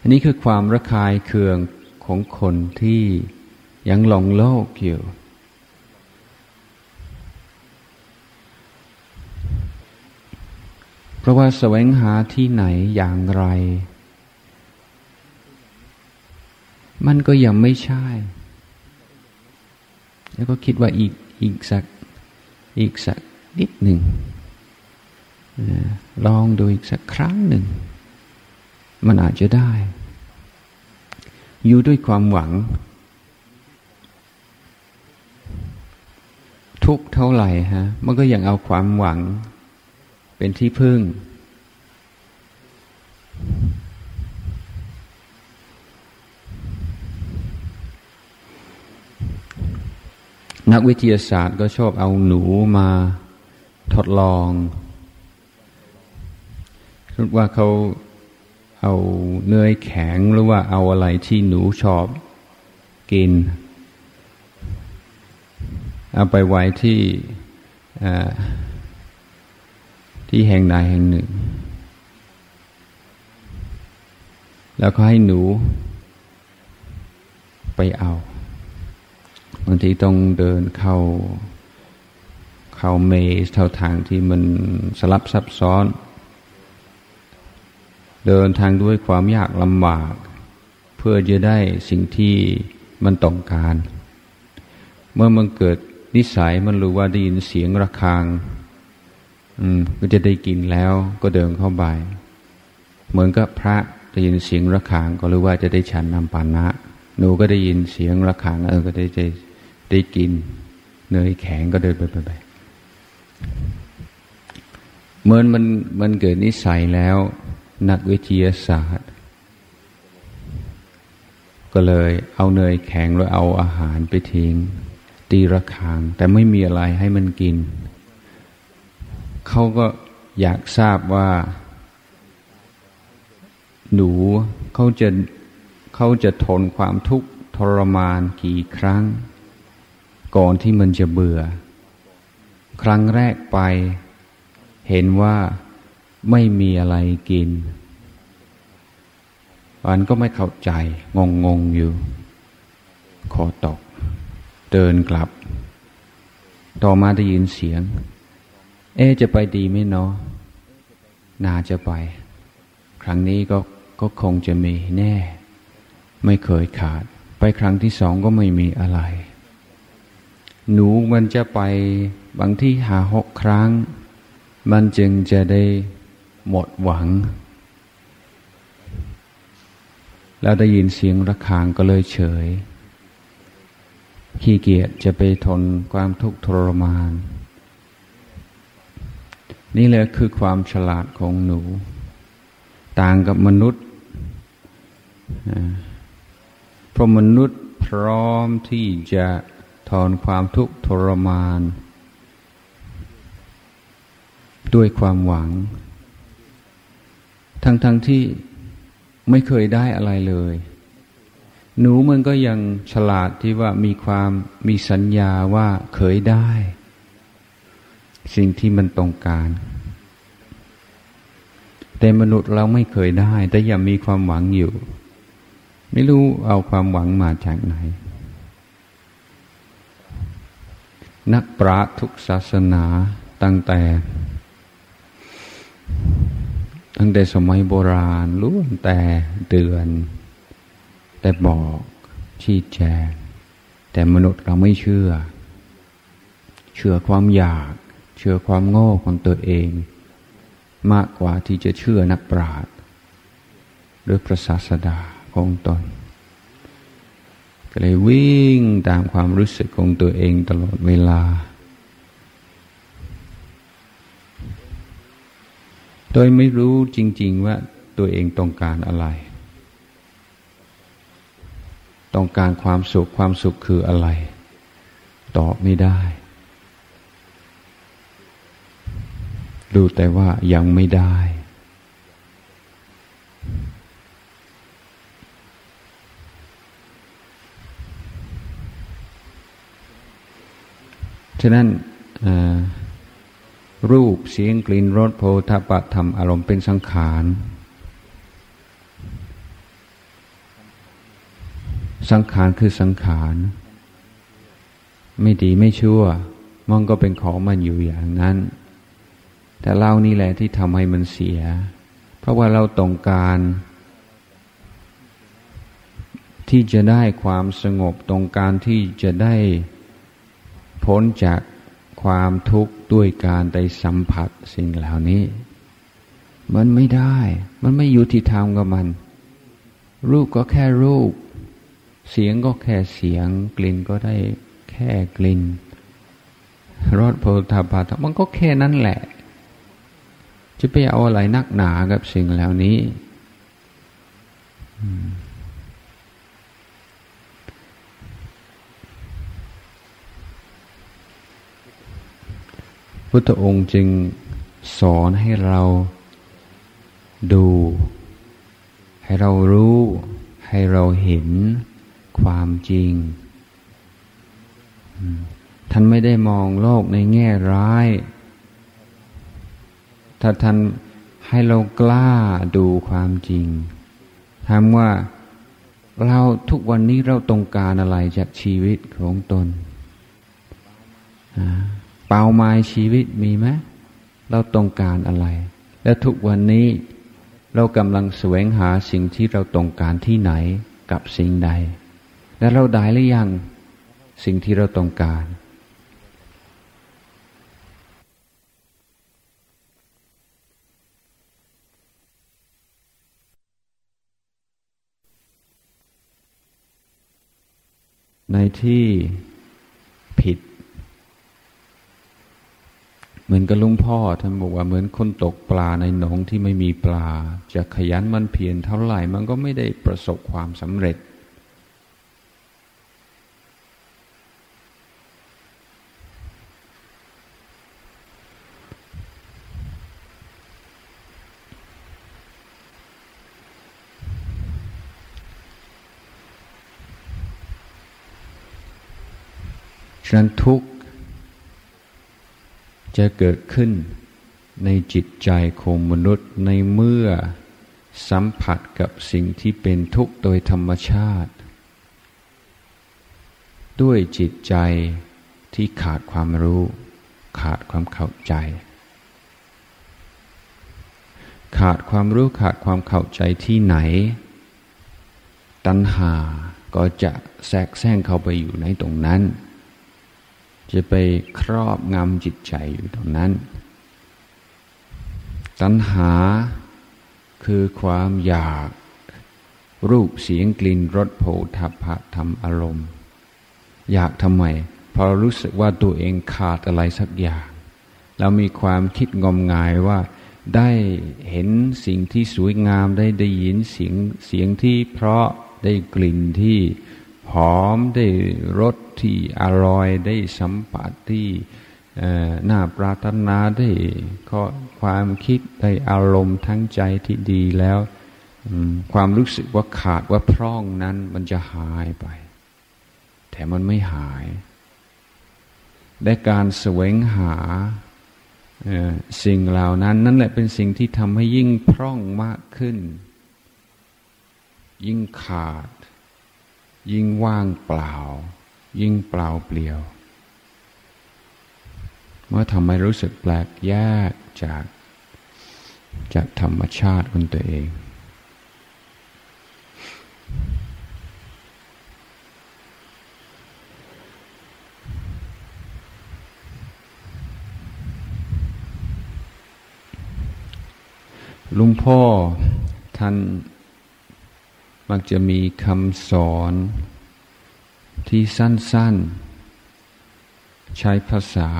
อันนี้คือความระคายเคืองของคนที่ยังหลงโลกอยู่ เพราะว่าแสวงหาที่ไหนอย่างไร มันก็ยังไม่ใช่ แล้วก็คิดว่าอีกอีกสักอีกสักนิดหนึ่งลองดูอีกสักครั้งหนึ่ง มันอาจจะได้ อยู่ด้วยความหวัง ทุกเท่าไหร่ฮะ มันก็ยังเอาความหวัง เป็นที่พึ่ง นักวิทยาศาสตร์ก็ชอบเอาหนูมาทดลองว่าเขาเอาเนยแข็งหรือว่าเอาอะไรที่หนูชอบกิน เอาไปไว้ที่ ที่แห่งใดแห่งหนึ่ง แล้วก็ให้หนูไปเอา บางทีต้องเดินเข้า เข้าเมสเท่าทางที่มันสลับซับซ้อน เดินทางด้วยความยากลำบาก เพื่อจะได้สิ่งที่มันต้องการ เมื่อมันเกิดนิสัยมันรู้ว่าได้ยินเสียงระฆัง อืม ก็จะได้กินแล้วก็เดินเข้าไป เหมือนกับพระได้ยินเสียงระฆังก็รู้ว่าจะได้ฉันนำปานะหนูก็ได้ยินเสียงระฆังเออก็ได้ได้ได้กิน เนยแข็งก็เดินไปไปไปเหมือนมันมันเกิดนิสัยแล้ว นักวิทยาศาสตร์ ก็เลยเอาเนยแข็งแล้วเอาอาหารไปทิ้ง ตีระฆังแต่ไม่มีอะไรให้มันกิน เขาก็อยากทราบว่า หนูเขาจะเขาจะทนความทุกข์ทรมานกี่ครั้ง ก่อนที่มันจะเบื่อ ครั้งแรกไป เห็นว่าไม่มีอะไรกินวันก็ไม่เข้าใจ งงงงอยู่ คอตก เดินกลับ ต่อมาได้ยินเสียง เอ๊จะไปดีไหมเนาะนาจะไป ครั้งนี้ก็ก็คงจะมีแน่ ไม่เคยขาด ไปครั้งที่สองก็ไม่มีอะไร หนูมันจะไปบางที่หาหกครั้ง มันจึงจะได้หมดหวัง แล้วได้ยินเสียงระฆังก็เลยเฉย ขี้เกียจจะไปทนความทุกข์ทรมาน นี่แหละคือความฉลาดของหนู ต่างกับมนุษย์เพราะมนุษย์พร้อมที่จะทนความทุกข์ทรมาน ด้วยความหวัง ทั้งๆทที่ไม่เคยได้อะไรเลย หนูมันก็ยังฉลาดที่ว่ามีความมีสัญญาว่าเคยได้ สิ่งที่มันต้องการ แต่มนุษย์เราไม่เคยได้ แต่ยังมีความหวังอยู่ ไม่รู้เอาความหวังมาจากไหน นักปราชญ์ทุกศาสนาตั้งแต่ ตั้งแต่สมัยโบราณล้วนแต่เตือน แต่บอกชี้แจงแต่มนุษย์เราไม่เชื่อ เชื่อความอยาก ชื่อความโง่ของตัวเอง มากกว่าที่จะเชื่อนักปราชญ์หรือพระศาสดาของตน ก็เลยวิ่งตามความรู้สึกของตัวเองตลอดเวลา โดยไม่รู้จริง ๆ ว่าตัวเองต้องการอะไร ต้องการความสุขความสุขคืออะไร ตอบไม่ได้ ดูแต่ว่ายังไม่ได้ ฉะนั้นรูปเสียงกลิ่นรสโพธปะธรรมอารมณ์เป็นสังขาร สังขารคือสังขาร ไม่ดีไม่ชั่ว มันก็เป็นของมันอยู่อย่างนั้น แต่เรานี่แหละที่ทำให้มันเสีย เพราะว่าเราต้องการ ที่จะได้ความสงบตรงการที่จะได้พ้นจากความทุกข์ด้วยการได้สัมผัสสิ่งเหล่านี้ มันไม่ได้ มันไม่ยุติธรรมกับมัน รูปก็แค่รูป เสียงก็แค่เสียง กลิ่นก็ได้แค่กลิ่นรสโพธาภาทมันก็แค่นั้นแหละ จะไปเอาอะไรนักหนากับสิ่งเหล่านี้พุทธองค์จึงสอนให้เราดู ให้เรารู้ ให้เราเห็นความจริง ท่านไม่ได้มองโลกในแง่ร้าย ถ้าท่านให้เรากล้าดูความจริงถามว่าเราทุกวันนี้เราต้องการอะไรจากชีวิตของตน เป้าหมายชีวิตมีไหมเราต้องการอะไร และทุกวันนี้เรากำลังแสวงหาสิ่งที่เราต้องการที่ไหนกับสิ่งใด และเราได้หรือยังสิ่งที่เราต้องการ ในที่ผิด เหมือนกับลุงพ่อท่านบอกว่าเหมือนคนตกปลาในหนองที่ไม่มีปลา จะขยันมันเพียรเท่าไหร่มันก็ไม่ได้ประสบความสำเร็จ นั้นทุกข์จะเกิดขึ้นในจิตใจของมนุษย์ในเมื่อสัมผัสกับสิ่งที่เป็นทุกข์โดยธรรมชาติ ด้วยจิตใจที่ขาดความรู้ ขาดความเข้าใจ ขาดความรู้ขาดความเข้าใจที่ไหน ตัณหาก็จะแทรกแซงเข้าไปอยู่ในตรงนั้น จะไปครอบงำจิตใจอยู่ตรงนั้น ตัณหาคือความอยากรูปเสียงกลิ่นรสโผฏฐัพพะธรรมอารมณ์ อยากทำไมพอรู้สึกว่าตัวเองขาดอะไรสักอย่าง เรามีความคิดงมงายว่าได้เห็นสิ่งที่สวยงามได้ได้ยินเสียงเสียงที่เพราะได้กลิ่นที่ หอมได้รสที่อร่อยได้สัมผัสที่น่าปรารถนาได้ความคิดได้อารมณ์ทั้งใจที่ดีแล้วความรู้สึกว่าขาดว่าพร่องนั้นมันจะหายไป แต่มันไม่หาย ได้การแสวงหาสิ่งเหล่านั้น นั่นแหละเป็นสิ่งที่ทำให้ยิ่งพร่องมากขึ้น ยิ่งขาด ยิ่งว่างเปล่า ยิ่งเปล่าเปลี่ยว เมื่อทำให้รู้สึกแปลกแยกจาก จากธรรมชาติของตัวเองลุงพ่อท่าน มักจะมีคำสอนที่สั้นๆ ใช้ภาษา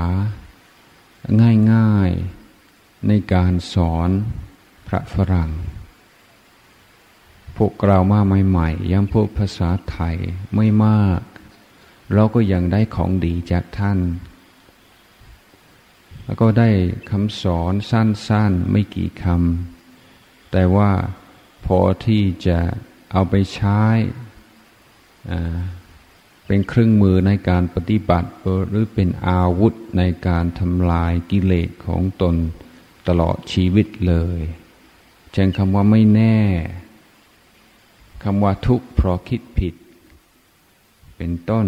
ง่ายๆในการสอนพระฝรั่ง พวกเรามาใหม่ๆ ยังพวกภาษาไทยไม่มาก เราก็ยังได้ของดีจากท่าน แล้วก็ได้คำสอนสั้นๆ ไม่กี่คำแต่ว่าพอที่จะ เอาไปใช้เป็นเครื่องมือในการปฏิบัติหรือเป็นอาวุธในการทำลายกิเลสของตนตลอดชีวิตเลยเช่นคำว่าไม่แน่คำว่าทุกข์เพราะคิดผิด เป็นต้น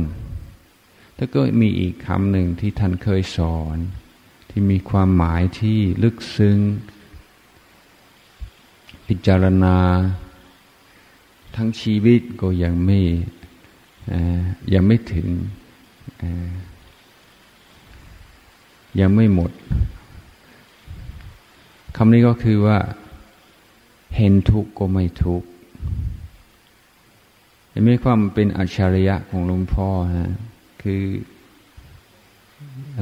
ถ้าก็มีอีกคำหนึ่งที่ท่านเคยสอน ที่มีความหมายที่ลึกซึ้ง พิจารณา ทั้งชีวิตก็ยังไม่ยังไม่ถึงยังไม่หมดคำนี้ก็คือว่า เห็นทุกข์ก็ไม่ทุกข์เห็นไหมความเป็นอัจฉริยะของหลวงพ่อฮะคือ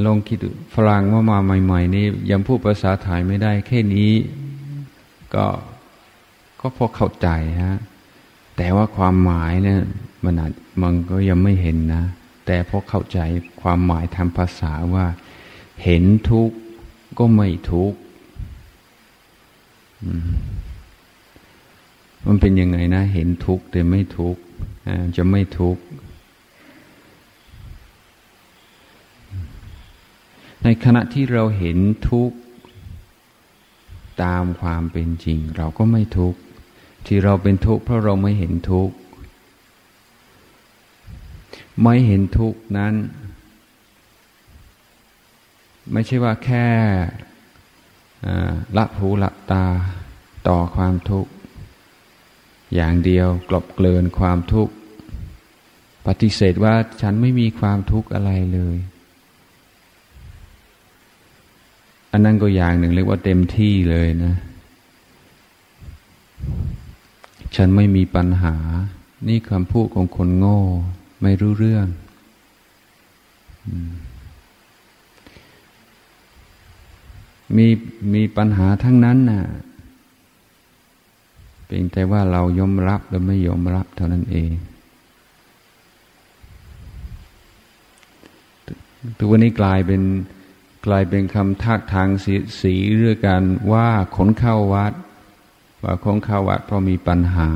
ลองคิดฝรั่งว่ามาใหม่ ๆ นี่ยังพูดภาษาไทยไม่ได้ แค่นี้ก็ก็พอเข้าใจฮะ แต่ว่าความหมายเนี่ยมันอาจมันก็ยังไม่เห็นนะ แต่พอเข้าใจความหมายทางภาษาว่า เห็นทุกข์ก็ไม่ทุกข์มันเป็นยังไงนะ เห็นทุกข์แต่ไม่ทุกข์จะไม่ทุกข์ในขณะที่เราเห็นทุกข์ตามความเป็นจริง เราก็ไม่ทุกข์ ที่เราเป็นทุกข์เพราะเราไม่เห็นทุกข์ไม่เห็นทุกข์นั้น ไม่ใช่ว่าแค่ละหูละตาต่อความทุกข์ อย่างเดียวกลบเกลื่อนความทุกข์ ปฏิเสธว่าฉันไม่มีความทุกข์อะไรเลย อันนั้นก็อย่างหนึ่งเรียกว่าเต็มที่เลยนะ ฉันไม่มีปัญหา นี่คำพูดของคนโง่ ไม่รู้เรื่อง มีมีปัญหาทั้งนั้นน่ะเพียงแต่ว่าเรายอมรับหรือไม่ยอมรับเท่านั้นเองตัววันนี้กลายเป็นกลายเป็นคำทักทางสีสีเรื่องการว่าคนเข้าวัด ว่าคนเขาวัดเพราะมีปัญหา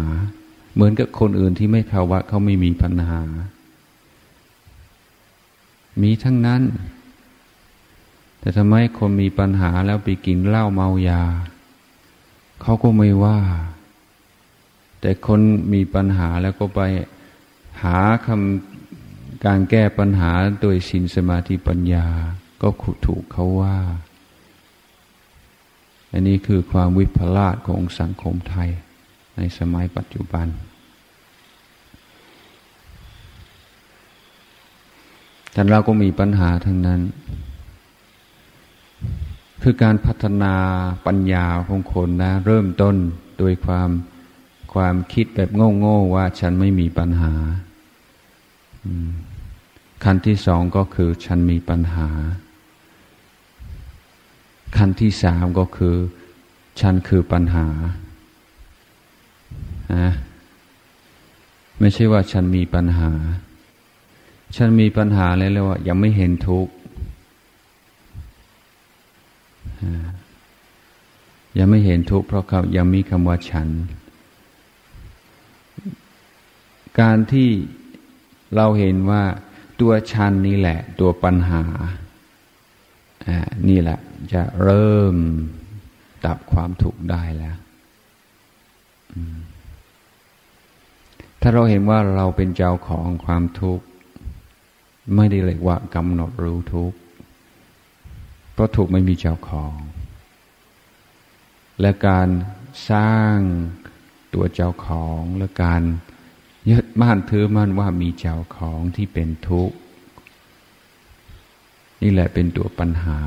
เหมือนกับคนอื่นที่ไม่เข้าวัดเขาไม่มีปัญหา มีทั้งนั้น แต่ทำไมคนมีปัญหาแล้วไปกินเหล้าเมายา เขาก็ไม่ว่า แต่คนมีปัญหาแล้วก็ไปหาคำการแก้ปัญหาโดยสินสมาธิปัญญา ก็ถูกเขาว่า อันนี้คือความวิปลาสของสังคมไทยในสมัยปัจจุบัน แต่เราก็มีปัญหาทั้งนั้น คือการพัฒนาปัญญาของคนนะ เริ่มต้นโดยความความคิดแบบโง่ๆว่าฉันไม่มีปัญหา ขั้นที่สองก็คือฉันมีปัญหา ขั้นที่สามก็คือ ฉันคือปัญหาะไม่ใช่ว่าฉันมีปัญหา ฉันมีปัญหาแล้วแล้วว่ายังไม่เห็นทุกข์ยังไม่เห็นทุกข์เพราะเขายังมีคำว่าฉัน การที่เราเห็นว่าตัวฉันนี่แหละ ตัวปัญหา นี่แหละ จะเริ่มดับความทุกข์ได้แล้ว ถ้าเราเห็นว่าเราเป็นเจ้าของความทุกข์ ไม่ได้เรียกว่ากำหนดรู้ทุกข์ เพราะทุกข์ไม่มีเจ้าของ และการสร้างตัวเจ้าของและการยึดมั่นถือมั่นว่ามีเจ้าของที่เป็นทุกข์ นี่แหละเป็นตัวปัญหา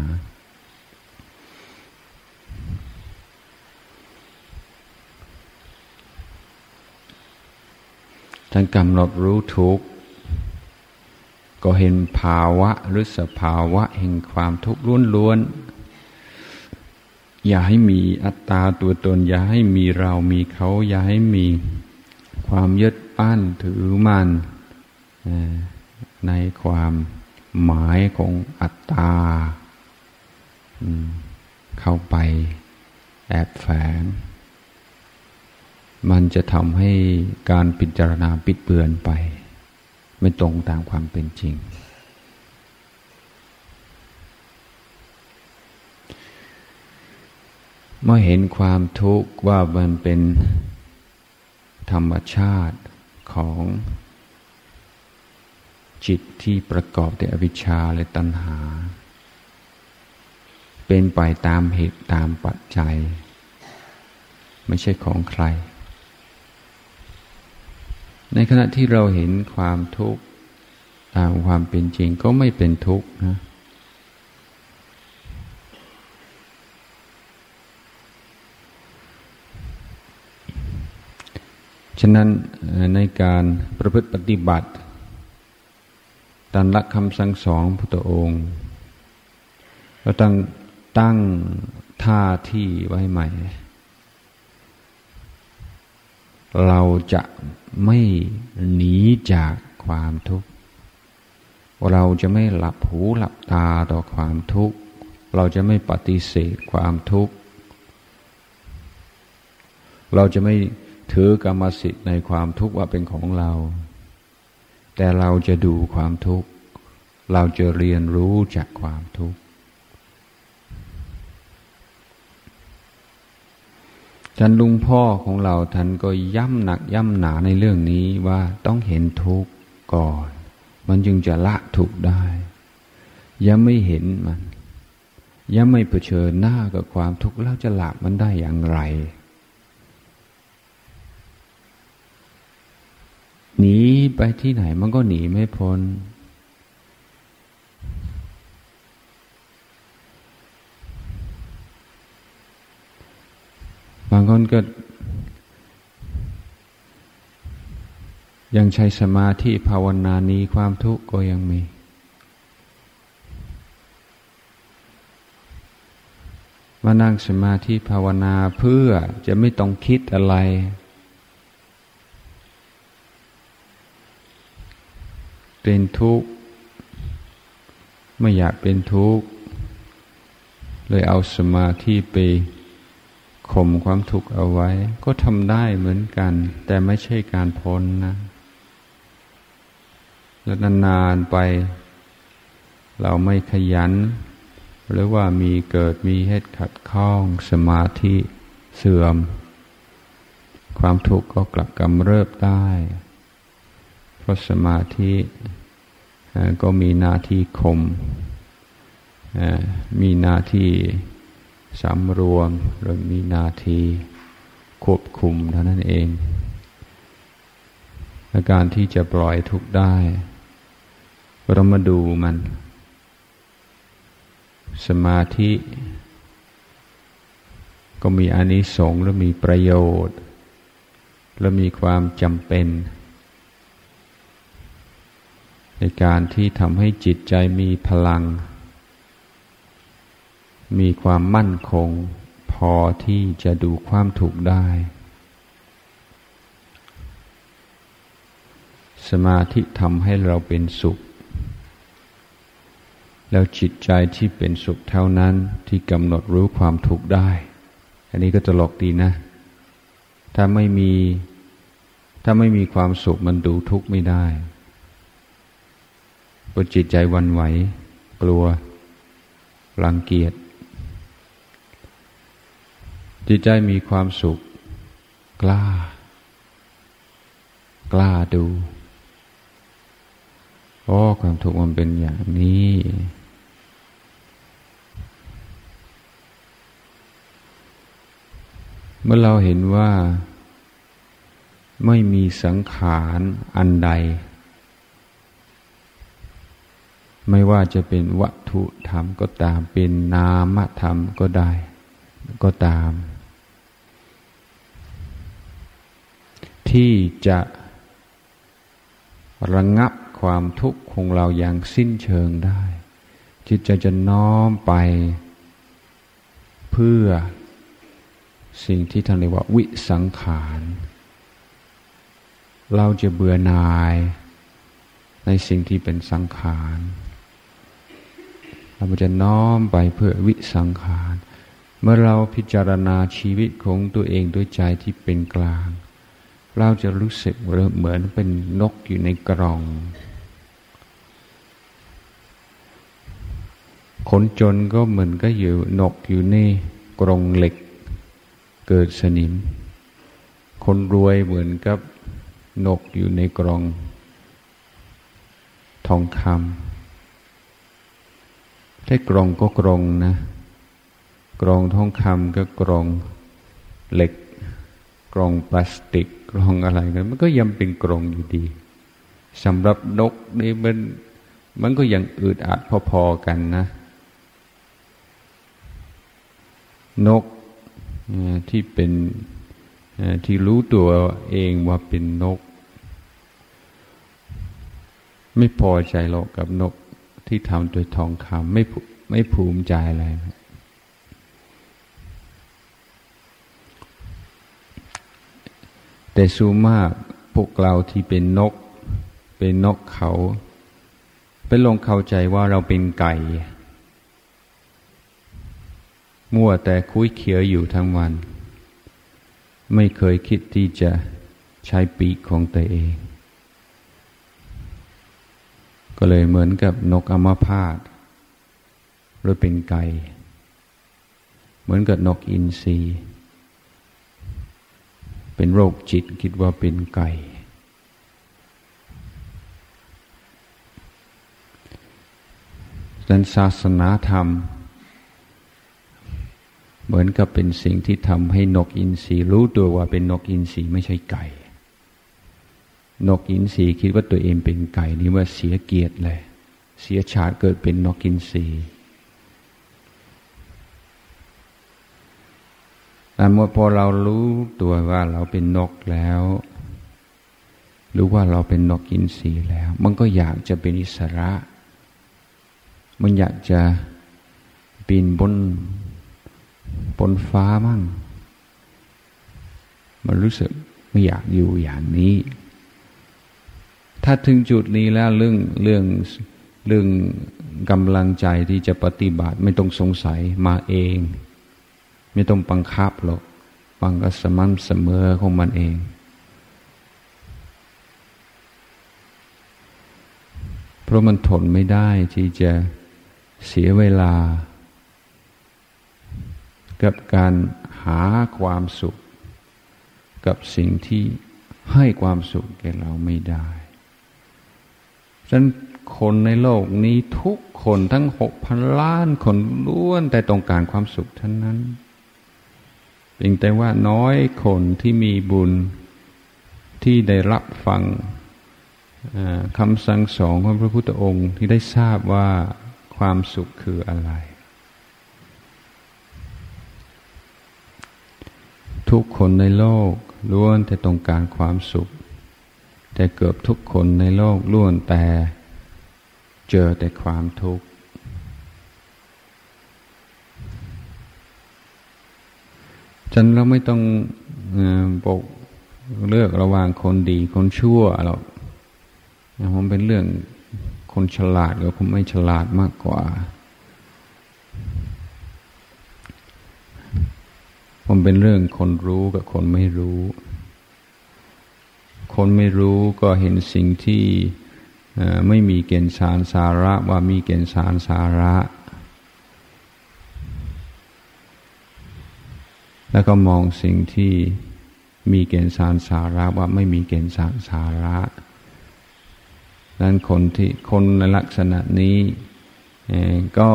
ท่านกำหนดรู้ทุกข์ก็เห็นภาวะหรือสภาวะแห่งความทุกข์ล้วนๆอย่าให้มีอัตตาตัวตน อย่าให้มีเรามีเขา อย่าให้มีความยึดปั้นถือมันในความหมายของอัตตาเข้าไปแอบแฝง มันจะทำให้การพิจารณาปิดเบือนไป ไม่ตรงตามความเป็นจริง เมื่อเห็นความทุกข์ว่ามันเป็นธรรมชาติของจิตที่ประกอบด้วยอวิชชาและตัณหา เป็นไปตามเหตุตามปัจจัย ไม่ใช่ของใคร ในขณะที่เราเห็นความทุกข์ตามความเป็นจริงก็ไม่เป็นทุกข์นะฉะนั้นในการประพฤติปฏิบัติตามละคำสั่งสอนพุทธองค์เราต้องตั้งท่าที่ไว้ใหม่ เราจะไม่หนีจากความทุกข์ เราจะไม่หลับหูหลับตาต่อความทุกข์ เราจะไม่ปฏิเสธความทุกข์ เราจะไม่ถือกรรมสิทธิ์ในความทุกข์ว่าเป็นของเรา แต่เราจะดูความทุกข์ เราจะเรียนรู้จากความทุกข์ ท่านลุงพ่อของเราท่านก็ย้ำหนักย้ำหนาในเรื่องนี้ว่าต้องเห็นทุกข์ก่อน มันจึงจะละทุกข์ได้ ยังไม่เห็นมัน ยังไม่เผชิญหน้ากับความทุกข์แล้วจะละมันได้อย่างไรหนีไปที่ไหนมันก็หนีไม่พ้น บางคนก็ ยังใช้สมาธิภาวนานี้ความทุกข์ก็ยังมี มานั่งสมาธิภาวนาเพื่อจะไม่ต้องคิดอะไรเป็นทุกข์ไม่อยากเป็นทุกข์เลยเอาสมาธิไป ข่มความทุกข์เอาไว้ ก็ทำได้เหมือนกัน แต่ไม่ใช่การพ้นนะ แล้วนานๆไป เราไม่ขยัน หรือว่ามีเกิดมีเหตุขัดข้องสมาธิเสื่อม ความทุกข์ก็กลับกำเริบได้ เพราะสมาธิก็มีหน้าที่ข่มมีหน้าที่ สำรวมหรือมีนาทีควบคุมเท่านั้นเองอาการที่จะปล่อยทุกได้เรามาดูมัน สมาธิ ก็มีอานิสงส์และมีประโยชน์ และมีความจำเป็น ในการที่ทำให้จิตใจมีพลัง มีความมั่นคง พอที่จะดูความถูกได้ สมาธิทำให้เราเป็นสุข แล้วจิตใจที่เป็นสุขเท่านั้นที่กำหนดรู้ความทุกได้ อันนี้ก็ตลกดีนะ ถ้าไม่มีถ้าไม่มีความสุขมันดูทุกข์ไม่ได้พราะจิตใจวันไหว กลัวรังเกียจ จิตใจมีความสุข กล้า กล้าดูโอ้ความทุกข์มันเป็นอย่างนี้ เมื่อเราเห็นว่า ไม่มีสังขารอันใด ไม่ว่าจะเป็นวัตถุธรรมก็ตามเป็นนามธรรมก็ได้ ก็ตาม ที่จะระงงับความทุกข์ของเราอย่างสิ้นเชิงได้ จิตใจจะน้อมไป เพื่อสิ่งที่ท่านเรียกว่าวิสังขาร เราจะเบื่อหน่ายในสิ่งที่เป็นสังขาร เราจะน้อมไปเพื่อวิสังขาร เมื่อเราพิจารณาชีวิตของตัวเองด้วยใจที่เป็นกลาง เราจะรู้สึกเหมือนเป็นนกอยู่ในกล่องคนจนก็เหมือนก็อยู่นกอยู่ในกรงเหล็ก เกิดสนิม คนรวยเหมือนกับนกอยู่ในกรงทองคำถ้ากรงก็กรงนะ กรงทองคำก็กรงเหล็ก กรงพลาสติก กรงอะไรกันมันก็ยังเป็นกรงอยู่ดีสำหรับนกนี่มันมันก็ยังอึดอัดพอๆกันนะนกที่เป็นที่รู้ตัวเองว่าเป็นนก ไม่พอใจหรอกกับนกที่ทำด้วยทองคำไม่ไม่ภูมิใจอะไร แต่สูมากพวกเราที่เป็นนก เป็นนกเขาไปลงเข้าใจว่าเราเป็นไก่ มั่วแต่คุยเขียวอยู่ทั้งวัน ไม่เคยคิดที่จะใช้ปีกของตัวเอง ก็เลยเหมือนกับนกอมพาตหรือเป็นไก่ เหมือนกับนกอินทรี เป็นโรคจิตคิดว่าเป็นไก่ ดันศาสนาธรรม เหมือนกับเป็นสิ่งที่ทำให้นกอินทรีรู้ตัวว่าเป็นนกอินทรีไม่ใช่ไก่ นกอินทรีคิดว่าตัวเองเป็นไก่นี่ว่าเสียเกียรติเลย เสียชาติเกิดเป็นนกอินทรี แต่เมื่อพอเรารู้ตัวว่าเราเป็นนกแล้วรู้ว่าเราเป็นนกอินทรีแล้ว มันก็อยากจะเป็นอิสระ มันอยากจะปีนบนบนฟ้ามั่ง มันรู้สึกไม่อยากอยู่อย่างนี้ ถ้าถึงจุดนี้แล้วเรื่องเรื่องเรื่องกำลังใจที่จะปฏิบัติไม่ต้องสงสัยมาเอง ไม่ต้องบังคับหรอกบังก็สม่ำเสมอของมันเอง เพราะมันทนไม่ได้ที่จะเสียเวลา กับการหาความสุข กับสิ่งที่ให้ความสุขแก่เราไม่ได้ฉะนั้นคนในโลกนี้ทุกคนทั้งหกพันล้านคนล้วนแต่ต้องการความสุขทั้งนั้น พียงแต่ว่าน้อยคนที่มีบุญที่ได้รับฟังคำสั่งสอนของพระพุทธองค์ที่ได้ทราบว่าความสุขคืออะไร ทุกคนในโลกล้วนแต่ต้องการความสุข แต่เกือบทุกคนในโลกล้วนแต่เจอแต่ความทุกข์ ฉันเราไม่ต้องปกเลือกระหว่างคนดีคนชั่วหรอกมันเป็นเรื่องคนฉลาดกับคนไม่ฉลาดมากกว่า ผมเป็นเรื่องคนรู้กับคนไม่รู้ คนไม่รู้ก็เห็นสิ่งที่ไม่มีเกณฑ์สารสาระว่ามีเกณฑ์สารสาระ แล้วก็มองสิ่งที่มีเกณฑ์สารสาระว่าไม่มีเกณฑ์สารสาระนั้นคนที่คนในลักษณะนี้ก็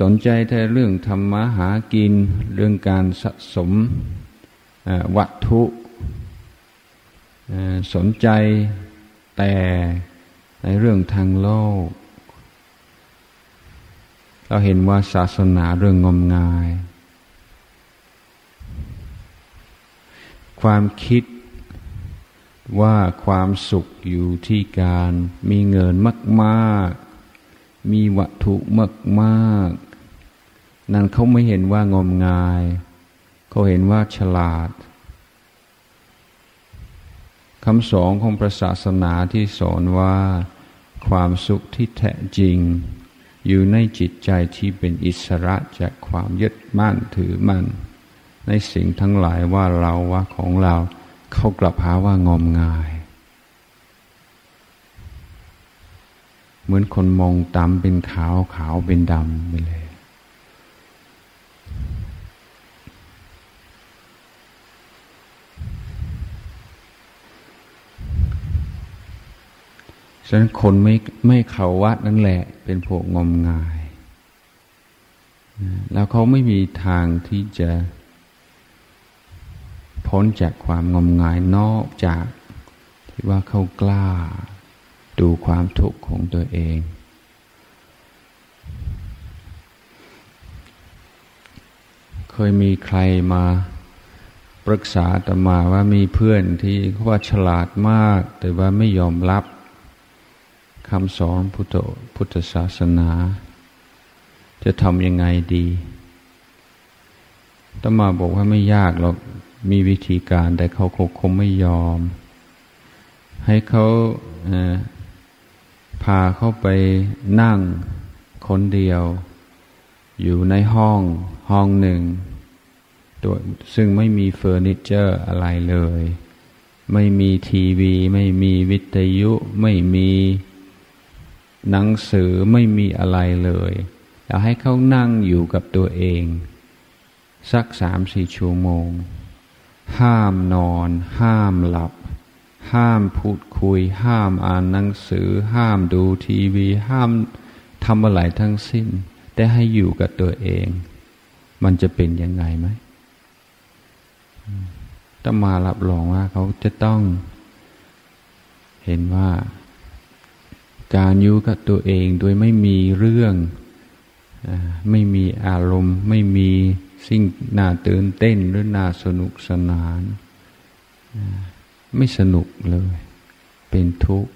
สนใจแต่เรื่องธรรมะหากิน เรื่องการสะสมวัตถุสนใจแต่ในเรื่องทางโลก เราเห็นว่าศาสนาเรื่องงมงาย ความคิดว่าความสุขอยู่ที่การมีเงินมากๆ มีวัตถุมากๆ นั่นเขาไม่เห็นว่างมงาย เขาเห็นว่าฉลาดคำสอนของพระศาสนาที่สอนว่า ความสุขที่แท้จริง อยู่ในจิตใจที่เป็นอิสระจากความยึดมั่นถือมั่น ในสิ่งทั้งหลายว่าเราว่าของเรา เขากลับหาว่างมงาย เหมือนคนมองดำเป็นขาวขาวเป็นดำไปเลยฉะนั้นคนไม่ไม่เขาวัดนั่นแหละ เป็นพวกงมงาย แล้วเขาไม่มีทางที่จะ พ้นจากความงมงายนอกจากที่ว่าเขากล้า ดูความทุกข์ของตัวเอง เคยมีใครมาปรึกษาตมาว่ามีเพื่อนที่เขาว่าฉลาดมาก แต่ว่าไม่ยอมรับคำสอนพุทธพุทธศาสนา จะทำยังไงดีตมาบอกว่าไม่ยากหรอกมีวิธีการแต่เขาคงไม่ยอม ให้เขาพาเขาไปนั่งคนเดียว อยู่ในห้องห้องหนึ่งตัวซึ่งไม่มีเฟอร์นิเจอร์อะไรเลย ไม่มีทีวี ไม่มีวิทยุ ไม่มีหนังสือไม่มีอะไรเลยอยากให้เขานั่งอยู่กับตัวเอง สักสามสี่ชั่วโมง ห้ามนอน ห้ามหลับ ห้ามพูดคุย ห้ามอ่านหนังสือ ห้ามดูทีวี ห้ามทำอะไรทั้งสิ้น แต่ให้อยู่กับตัวเอง มันจะเป็นยังไงไหมตมารับรองว่าเขาจะต้อง เห็นว่า การอยู่กับตัวเองโดยไม่มีเรื่อง ไม่มีอารมณ์ ไม่มี สิ่งน่าตื่นเต้นหรือน่าสนุกสนาน ไม่สนุกเลย เป็นทุกข์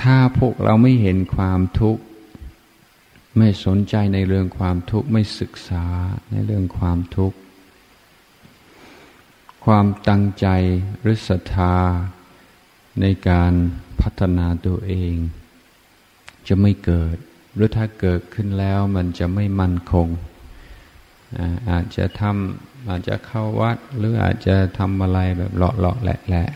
ถ้าพวกเราไม่เห็นความทุกข์ ไม่สนใจในเรื่องความทุกข์ ไม่ศึกษาในเรื่องความทุกข์ ความตั้งใจหรือศรัทธาในการพัฒนาตัวเอง จะไม่เกิด หรือถ้าเกิดขึ้นแล้วมันจะไม่มั่นคง อาจจะทำอาจจะเข้าวัด หรืออาจจะทำอะไรแบบเลาะๆแหละแหลก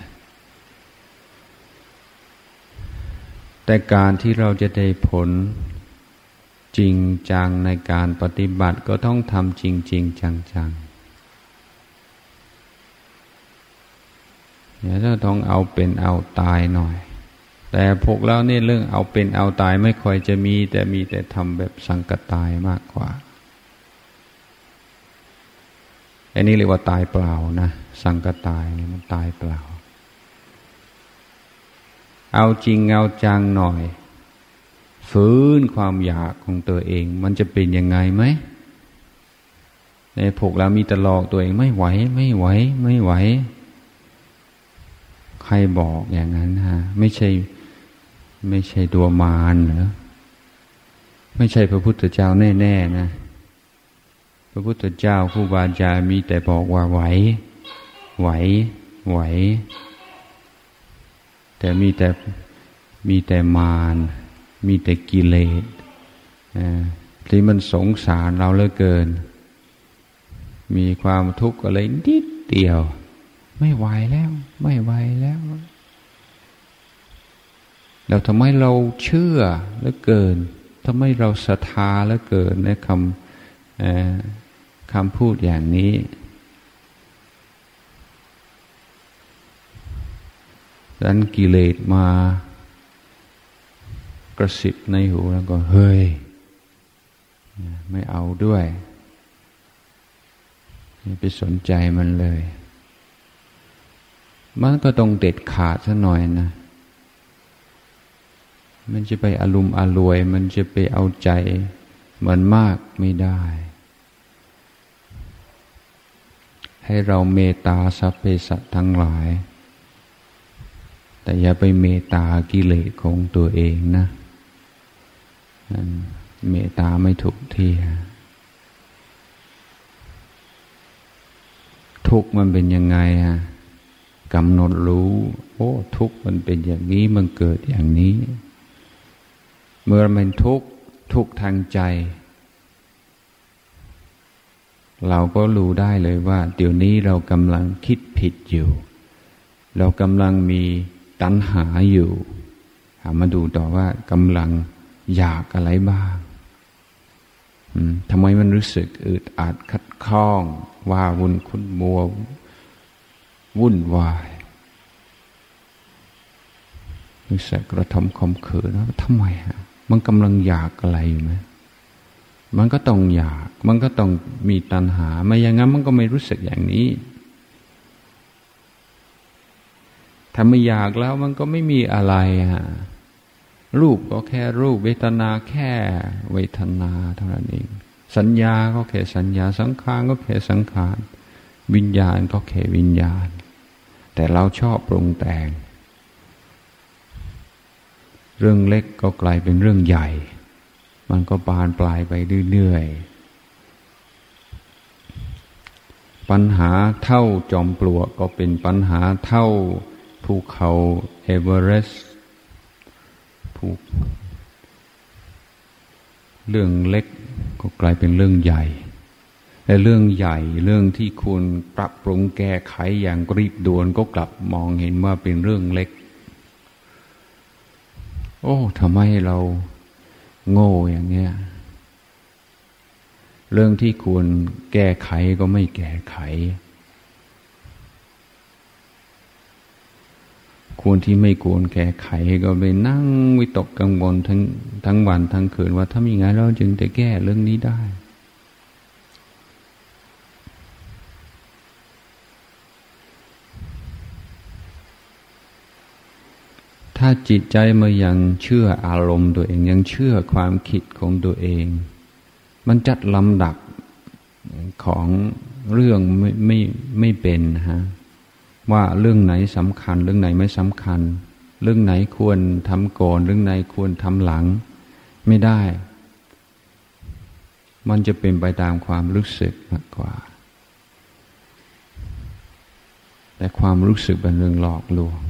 แต่การที่เราจะได้ผลจริงจังในการปฏิบัติก็ต้องทำจริงจริงจังจังเนี่ยจะต้องเอาเป็นเอาตายหน่อย แต่พวกเราเนี่ยเรื่องเอาเป็นเอาตายไม่ค่อยจะมี แต่มีแต่ทำแบบสังกตายมากกว่าอันนี้เรียกว่าตายเปล่านะสังกตายมันตายเปล่า เอาจริงเอาจังหน่อยฟื้นความอยากของตัวเอง มันจะเป็นยังไงไหมในพวกเรามีตลอกตัวเองไม่ไหวไม่ไหว ไม่ไหว ใครบอกอย่างนั้นฮะไม่ใช่ ไม่ใช่ตัวมารเหรอไม่ใช่พระพุทธเจ้าแน่ๆนะ พระพุทธเจ้าครูบาอาจารย์มีแต่บอกว่าไหว ไหว ไหว แต่มีแต่มีแต่มาร มีแต่กิเลสที่มันสงสารเราเหลือเกิน มีความทุกข์อะไรนิดเดียว ไม่ไหวแล้ว ไม่ไหวแล้ว แล้วทำไมเราเชื่อเหลือเกินทำไมเราศรัทธาเหลือเกินในคำคำพูดอย่างนี้ ดันกิเลสมากระสิบในหูแล้วก็เฮ้ย ไม่เอาด้วย ไม่ไปสนใจมันเลย มันก็ต้องเด็ดขาดซะหน่อยนะ มันจะไปอารมณ์อารวย มันจะไปเอาใจเหมันมากไม่ได้ ให้เราเมตตาสัพเพสัตทั้งหลาย แต่อย่าไปเมตตากิเลสของตัวเองนะเมตตาไม่ถูกที่ทุกมันเป็นยังไงฮะกำหนดรู้ โอ้ ทุกมันเป็นอย่างนี้มันเกิดอย่างนี้ เมื่อมันทุกทุกทางใจ เราก็รู้ได้เลยว่า เดี๋ยวนี้เรากำลังคิดผิดอยู่ เรากำลังมีตัณหาอยู่มาดูต่อว่ากำลังอยากอะไรบ้างทำไมมันรู้สึกอึดอัดคัดข้อง ว่าวุ่นคุณมัว วุ่นวายรู้สึกกระทำคมขืนทำไมฮะ มันกำลังอยากอะไรอยู่ไหมมันก็ต้องอยาก มันก็ต้องมีตัณหา ไม่อย่างนั้นมันก็ไม่รู้สึกอย่างนี้ ถ้าไม่อยากแล้วมันก็ไม่มีอะไรฮะ รูปก็แค่รูป เวทนาแค่เวทนาเท่านั้นเอง สัญญาก็แค่สัญญา สังขารก็แค่สังขาร วิญญาณก็แค่วิญญาณ แต่เราชอบปรุงแต่ง เรื่องเล็กก็กลายเป็นเรื่องใหญ่ มันก็บานปลายไปเรื่อยๆ ปัญหาเท่าจอมปลวกก็เป็นปัญหาเท่าภูเขาเอเวอเรสต์ภูเรื่องเล็กก็กลายเป็นเรื่องใหญ่และเรื่องใหญ่เรื่องที่คุณปรับปรุงแก้ไขอย่างรีบด่วนก็กลับมองเห็นว่าเป็นเรื่องเล็ก โอ้ทำไมเราโง่อย่างเงี้ยเรื่องที่ควรแก้ไขก็ไม่แก้ไข ควรที่ไม่ควรแก้ไขก็ไปนั่งวิตกกังวลทั้งทั้งวันทั้งคืนว่าถ้ามีไงเราจึงจะแก้เรื่องนี้ได้ ถ้าจิตใจมันยังเชื่ออารมณ์ตัวเองยังเชื่อความคิดของตัวเอง มันจัดลำดับของเรื่องไม่ไม่ไม่เป็นฮะว่าเรื่องไหนสำคัญ เรื่องไหนไม่สำคัญ เรื่องไหนควรทำก่อน เรื่องไหนควรทำหลัง ไม่ได้ มันจะเป็นไปตามความรู้สึกมากกว่า แต่ความรู้สึกเป็นเรื่องหลอกลวง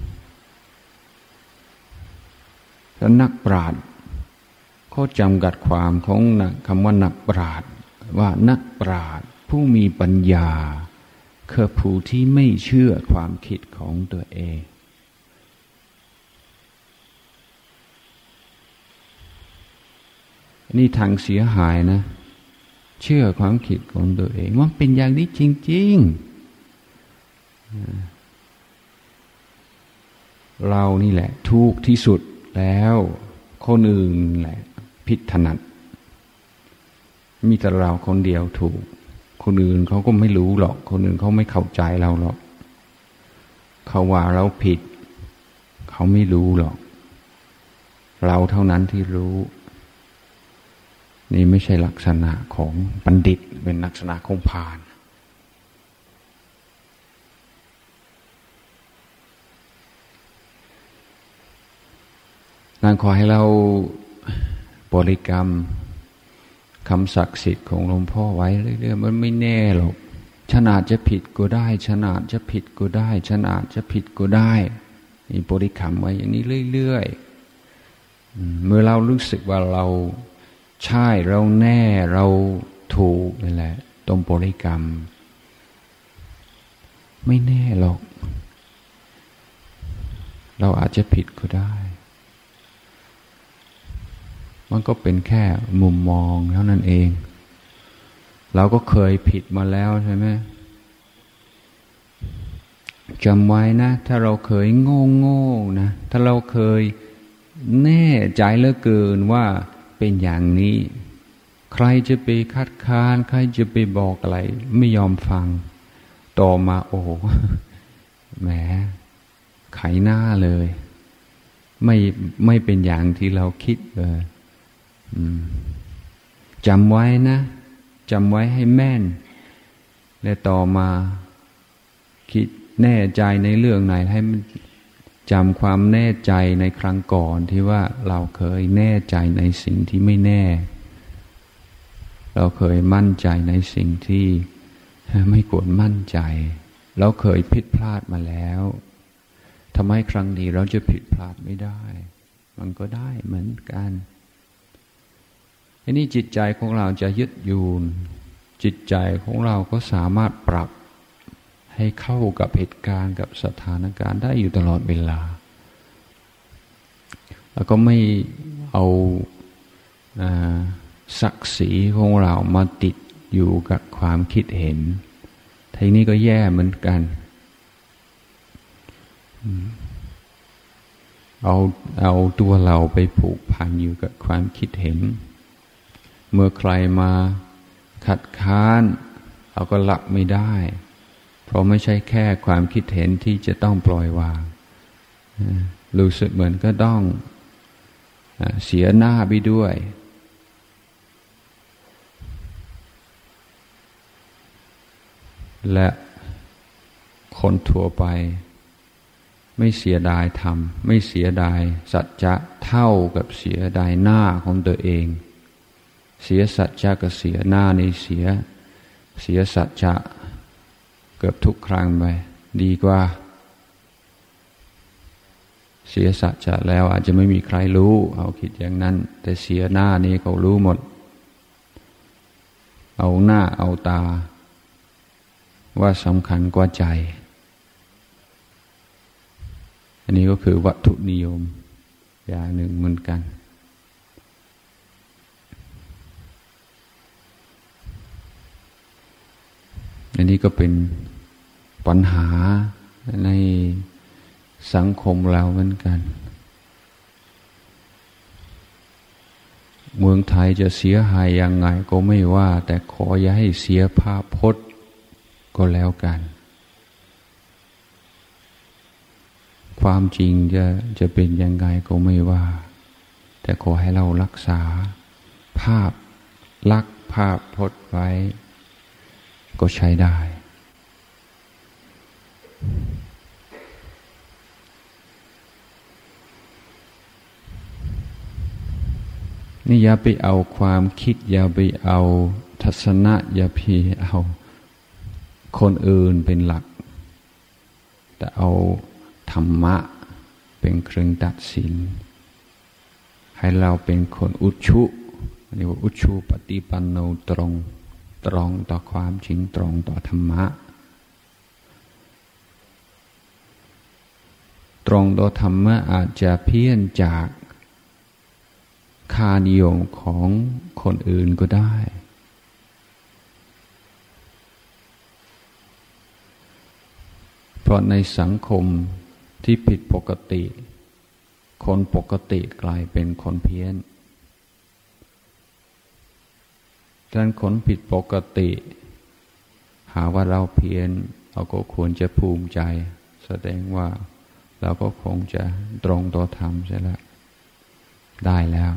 แล้วนักปราชญ์เขาจำกัดความของคำว่านักปราชญ์ว่านักปราชญ์ผู้มีปัญญาคือผู้ที่ไม่เชื่อความคิดของตัวเอง นี่ทางเสียหายนะ เชื่อความคิดของตัวเอง ว่าเป็นอย่างนี้จริง ๆ เรานี่แหละทุกที่สุด แล้วคนอื่นแหละผิดถนัด มีแต่เราคนเดียวถูก คนอื่นเขาก็ไม่รู้หรอก คนอื่นเขาไม่เข้าใจเราหรอก เขาว่าเราผิด เขาไม่รู้หรอก เราเท่านั้นที่รู้ นี่ไม่ใช่ลักษณะของบัณฑิต เป็นลักษณะของพาน นางขอให้เราบริกรรมคำศักดิ์สิทธิ์ของหลวงพ่อไว้เรื่อยๆมันไม่แน่หรอกฉนาดจะผิดก็ได้ฉนาดจะผิดก็ได้ฉนาดจะผิดก็ได้นี่บริกรรมไว้อย่างนี้เรื่อยๆเมื่อเรารู้สึกว่าเราใช่เราแน่เราถูกนี่แหละตรงบริกรรม ไม่แน่หรอก เราอาจจะผิดก็ได้ มันก็เป็นแค่มุมมองเท่านั้นเอง เราก็เคยผิดมาแล้วใช่ไหมจำไว้นะ ถ้าเราเคยโง่โง่นะ ถ้าเราเคยแน่ใจเหลือเกินว่าเป็นอย่างนี้ ใครจะไปคัดค้าน ใครจะไปบอกอะไร ไม่ยอมฟัง ต่อมาโอ้แหม ไขหน้าเลย ไม่ไม่เป็นอย่างที่เราคิดเลย จำไว้นะจำไว้ให้แม่น และต่อมา คิดแน่ใจในเรื่องไหนให้มันจำความแน่ใจในครั้งก่อนที่ว่าเราเคยแน่ใจในสิ่งที่ไม่แน่ เราเคยมั่นใจในสิ่งที่ไม่ควรมั่นใจ เราเคยผิดพลาดมาแล้วทำไมครั้งนี้เราจะผิดพลาดไม่ได้ มันก็ได้เหมือนกัน อันนี้จิตใจของเราจะยึดยูน จิตใจของเราก็สามารถปรับให้เข้ากับเหตุการณ์กับสถานการณ์ได้อยู่ตลอดเวลา แล้วก็ไม่เอาศักดิ์ศรีของเรามาติดอยู่กับความคิดเห็นทีนี้ก็แย่เหมือนกัน เอาเอาตัวเราไปผูกพันอยู่กับความคิดเห็น เมื่อใครมาขัดค้าน เราก็หลับไม่ได้ เพราะไม่ใช่แค่ความคิดเห็นที่จะต้องปล่อยวางรู้สึกเหมือนก็ต้องเสียหน้าไปด้วย และคนทั่วไป ไม่เสียดายธรรม ไม่เสียดายสัจจะเท่ากับเสียดายหน้าของตัวเอง เสียสัจจะกับเสียหน้าในเสีย เสียสัจจะเกือบทุกครั้งไปดีกว่า เสียสัจจะแล้วอาจจะไม่มีใครรู้ เอาคิดอย่างนั้น แต่เสียหน้านี้เขารู้หมด เอาหน้าเอาตา ว่าสำคัญกว่าใจ อันนี้ก็คือวัตถุนิยมอย่างหนึ่งเหมือนกัน อันนี้ก็เป็นปัญหาในสังคมเราเหมือนกัน เมืองไทยจะเสียหายยังไงก็ไม่ว่า แต่ขออย่าให้เสียภาพพจน์ก็แล้วกัน ความจริงจะจะเป็นยังไงก็ไม่ว่า แต่ขอให้เรารักษาภาพลักภาพพจน์ไว้ ก็ใช้ได้ นี่อย่าไปเอาความคิด อย่าไปเอาทัศนะ อย่าไปเอาคนอื่นเป็นหลัก แต่เอาธรรมะเป็นเครื่องตัดสิน ให้เราเป็นคนอุชุเรียกว่าอุชุปฏิปันโนตรง ตรงต่อความจริงตรงต่อธรรมะ ตรงต่อธรรมะอาจจะเพี้ยนจากคานิยมของคนอื่นก็ได้ เพราะในสังคมที่ผิดปกติ คนปกติกลายเป็นคนเพี้ยน ดังนั้นคนผิดปกติ หาว่าเราเพี้ยน เราก็ควรจะภูมิใจ แสดงว่าเราก็คงจะตรงต่อธรรมใช่แล้วได้แล้ว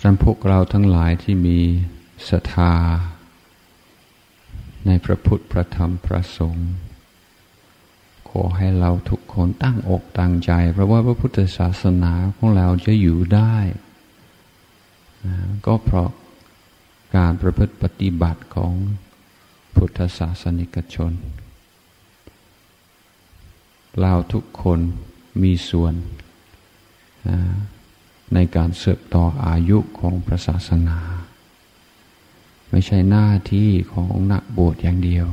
สำหรับพวกเราทั้งหลายที่มีศรัทธา ในพระพุทธพระธรรมพระสงฆ์ขอให้เราทุกคนตั้งอกตั้งใจ เพราะว่าพระพุทธศาสนาของเราจะอยู่ได้นะก็เพราะการประพฤติปฏิบัติของพุทธศาสนิกชน เราทุกคนมีส่วนนะในการเสืบต่ออายุของพระศาสนา ไม่ใช่หน้าที่ของนักบวชอย่างเดียว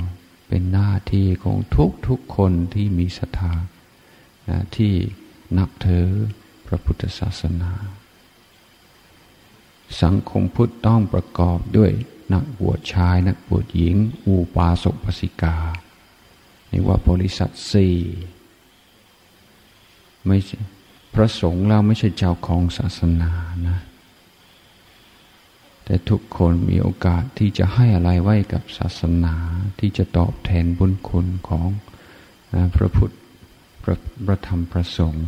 เป็นหน้าที่ของทุกทุกคนที่มีศรัทธาที่นับถือพระพุทธศาสนา สังคมพุทธต้องประกอบด้วยนักบวชชาย นักบวชหญิงอูปาสกปสิกานี่ว่าบริษัทสี่ไม่ใช่พระสงฆ์เราไม่ใช่เจ้าของศาสนานะ แต่ทุกคนมีโอกาสที่จะให้อะไรไว้กับศาสนาที่จะตอบแทนบุญคุณของพระพุทธพระพระธรรมพระสงฆ์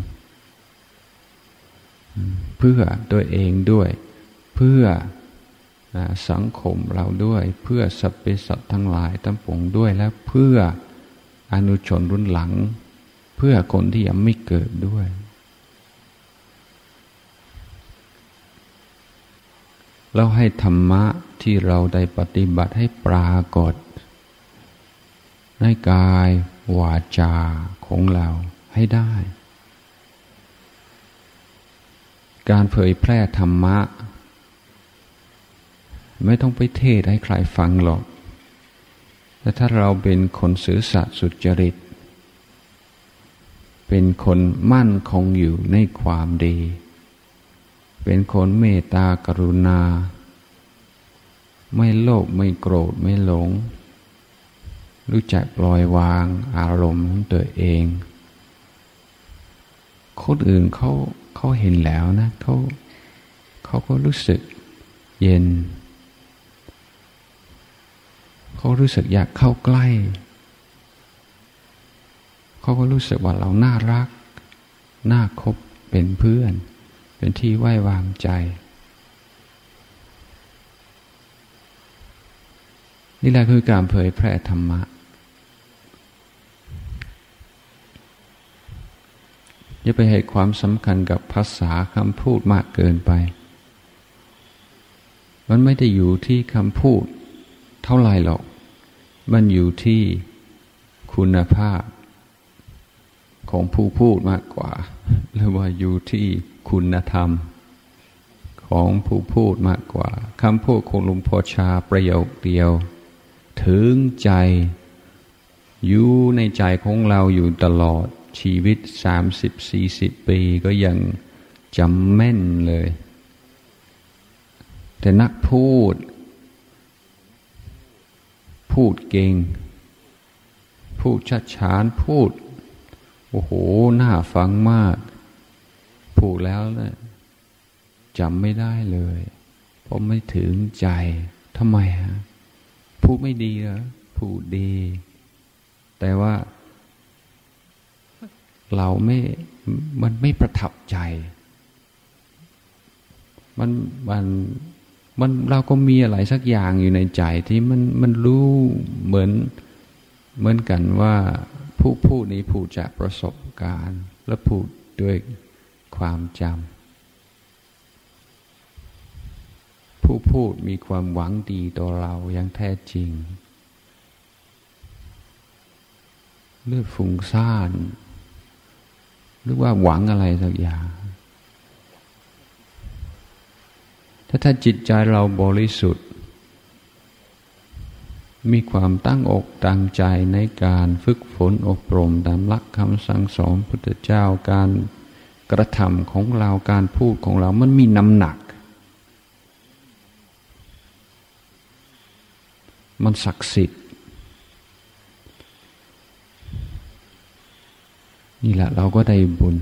เพื่อตัวเองด้วย เพื่อสังคมเราด้วย เพื่อสัพเพสัตทั้งหลายทั้งปวงด้วยและเพื่ออนุชนรุ่นหลัง เพื่อคนที่ยังไม่เกิดด้วย แล้วให้ธรรมะที่เราได้ปฏิบัติให้ปรากฏ ในกายวาจาของเราให้ได้ การเผยแพร่ธรรมะ ไม่ต้องไปเทศให้ใครฟังหรอก แต่ถ้าเราเป็นคนซื่อสัตย์สุจริต เป็นคนมั่นคงอยู่ในความดี เป็นคนเมตตากรุณา ไม่โลภไม่โกรธไม่หลง รู้จักปล่อยวางอารมณ์ของตัวเอง คนอื่นเขาเขาเห็นแล้วนะเขาเขาก็รู้สึกเย็น เขารู้สึกอยากเข้าใกล้ เขาก็รู้สึกว่าเราน่ารัก น่าคบเป็นเพื่อน เป็นที่ไว้วางใจ นี่แหละคือการเผยแพร่ธรรมะอย่าไปให้ความสำคัญกับภาษาคำพูดมากเกินไป มันไม่ได้อยู่ที่คำพูดเท่าไรหรอก มันอยู่ที่คุณภาพ ของผู้พูดมากกว่า หรือว่าอยู่ที่คุณธรรม ของผู้พูดมากกว่าคำพูดของลุงพ่อชาประโยคเดียว ถึงใจ อยู่ในใจของเราอยู่ตลอดชีวิตสามสิบสี่สิบปีก็ยังจำแม่นเลย แต่นักพูด พูดเก่ง พูดชัดฉานพูด โอ้โหน่าฟังมากพูดแล้วเนะี่ยจำไม่ได้เลย เพราะไม่ถึงใจทำไมฮะพูดไม่ดีเหรอพูดดี แต่ว่า เราไม่มันไม่ประทับใจ มันมันมันเราก็มีอะไรสักอย่างอยู่ในใจที่มันมันรู้เหมือนเหมือนกันว่า ผู้พูดนี้พูดจากประสบการณ์ และพูดด้วยความจำผู้พูดมีความหวังดีต่อเราอย่างแท้จริงเลือฟุ้งซ่านหรือว่าหวังอะไรสักอย่างถ้าถ้าจิตใจเราบริสุทธิ มีความตั้งอกตั้งใจในการฝึกฝนอบรมตามหลักคำสั่งสอนพุทธเจ้าการกระทำของเราการพูดของเรามันมีน้ำหนัก มันศักดิ์สิทธิ์นี่แหละเราก็ได้บุญ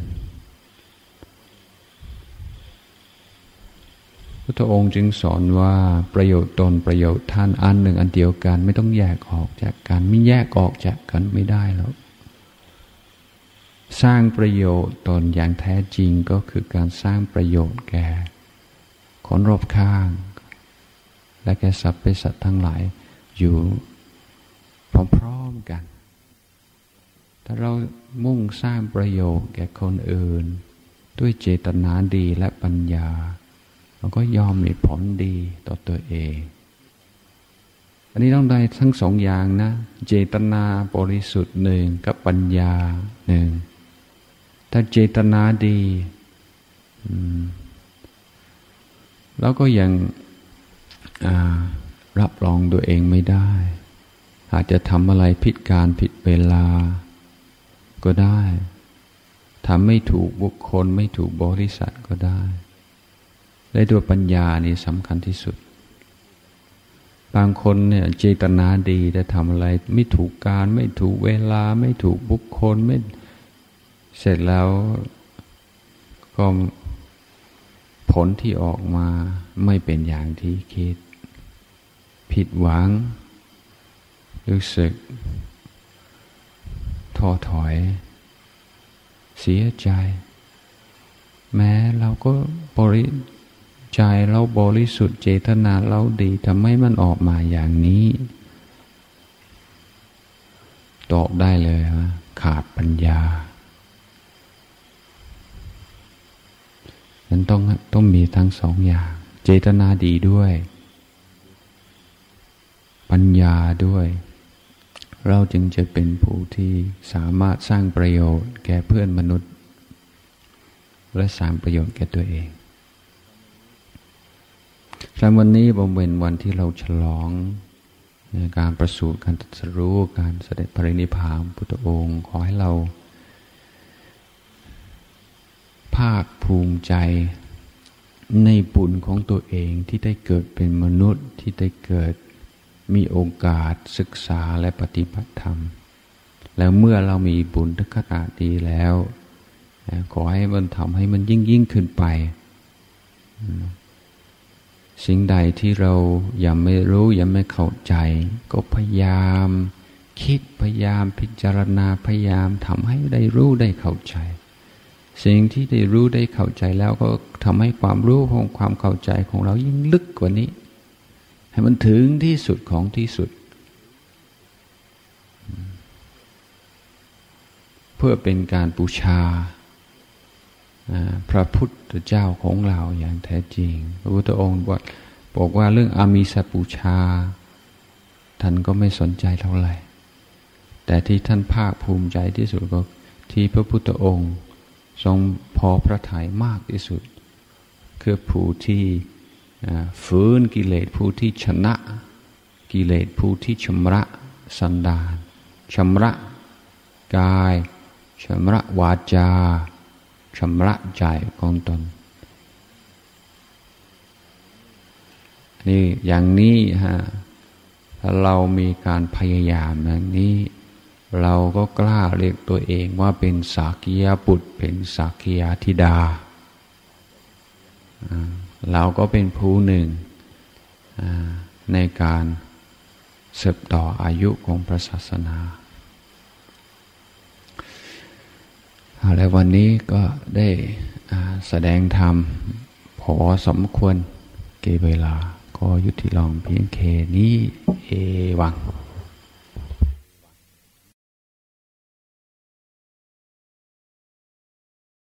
พุทธองค์จึงสอนว่าประโยชน์ตนประโยชน์ท่านอันหนึ่งอันเดียวกัน ไม่ต้องแยกออกจากกันไม่แยกออกจากกันไม่ได้แล้วสร้างประโยชน์ตนอย่างแท้จริงก็คือการสร้างประโยชน์แก่คนรอบข้าง และแก่สรรพสัตว์ทั้งหลายอยู่พร้อมๆกัน ถ้าเรามุ่งสร้างประโยชน์แก่คนอื่น ด้วยเจตนาดีและปัญญา เราก็ยอมมีผลดีต่อตัวเอง อันนี้ต้องได้ทั้งสองอย่างนะ เจตนาบริสุทธิ์หนึ่งกับปัญญาหนึ่ง ถ้าเจตนาดีแล้วก็ยังรับรองตัวเองไม่ได้ อาจจะทำอะไรผิดการผิดเวลา ก็ได้ทำไม่ถูกบุคคลไม่ถูกบริษัทก็ได้ และด้วยปัญญานี่สำคัญที่สุด บางคนเนี่ยเจตนาดีแต่ทำอะไรไม่ถูกการ ไม่ถูกเวลา ไม่ถูกบุคคลไม่เสร็จแล้วก็ผลที่ออกมาไม่เป็นอย่างที่คิด ผิดหวัง รู้สึกท้อถอย เสียใจ แม้เราก็บริ ใจเราบริสุทธิ์เจตนาเราดีทำไมมันออกมาอย่างนี้ ตอบได้เลยว่าขาดปัญญามันต้องต้องมีทั้งสองอย่าง เจตนาดีด้วย ปัญญาด้วย เราจึงจะเป็นผู้ที่สามารถสร้างประโยชน์แก่เพื่อนมนุษย์ และสร้างประโยชน์แก่ตัวเอง แต่วันนี้บมเป็นวันที่เราฉลองในการประสูติการตรัสรู้การเสด็จปรินิพพานพุทธองค์ ขอให้เรา ภาคภูมิใจในบุญของตัวเองที่ได้เกิดเป็นมนุษย์ที่ได้เกิดมีโอกาสศึกษาและปฏิบัติธรรม แล้วเมื่อเรามีบุญทักษะดีแล้ว ขอให้มันทำให้มันยิ่งยิ่งขึ้นไป สิ่งใดที่เรายังไม่รู้ยังไม่เข้าใจ ก็พยายาม คิดพยายามพิจารณาพยายามทำให้ได้รู้ได้เข้าใจ สิ่งที่ได้รู้ได้เข้าใจแล้วก็ทำให้ความรู้ของความเข้าใจของเรายิ่งลึกกว่านี้ ให้มันถึงที่สุดของที่สุด เพื่อเป็นการบูชา พระพุทธเจ้าของเราอย่างแท้จริง พระพุทธองค์บอกบอกว่าเรื่องอามิสปูชา ท่านก็ไม่สนใจเท่าไหร่ แต่ที่ท่านภาคภูมิใจที่สุดก็ที่พระพุทธองค์ ทรงพอพระทัยมากที่สุด คือผู้ที่ฝืนกิเลสผู้ที่ชนะ กิเลสผู้ที่ชำระสันดานชำระกายชำระวาจา ชำระใจของตน นี่อย่างนี้ฮะถ้าเรามีการพยายามอย่างนี้ เราก็กล้าเรียกตัวเองว่าเป็นสากียบุตรเป็นสากียธิดา เราก็เป็นผู้หนึ่งในการสืบต่ออายุของพระศาสนา แล้ววันนี้ก็ได้แสดงธรรมพอสมควรเกเวลา ก็ยุติลองเพียงแค่นี้เอวัง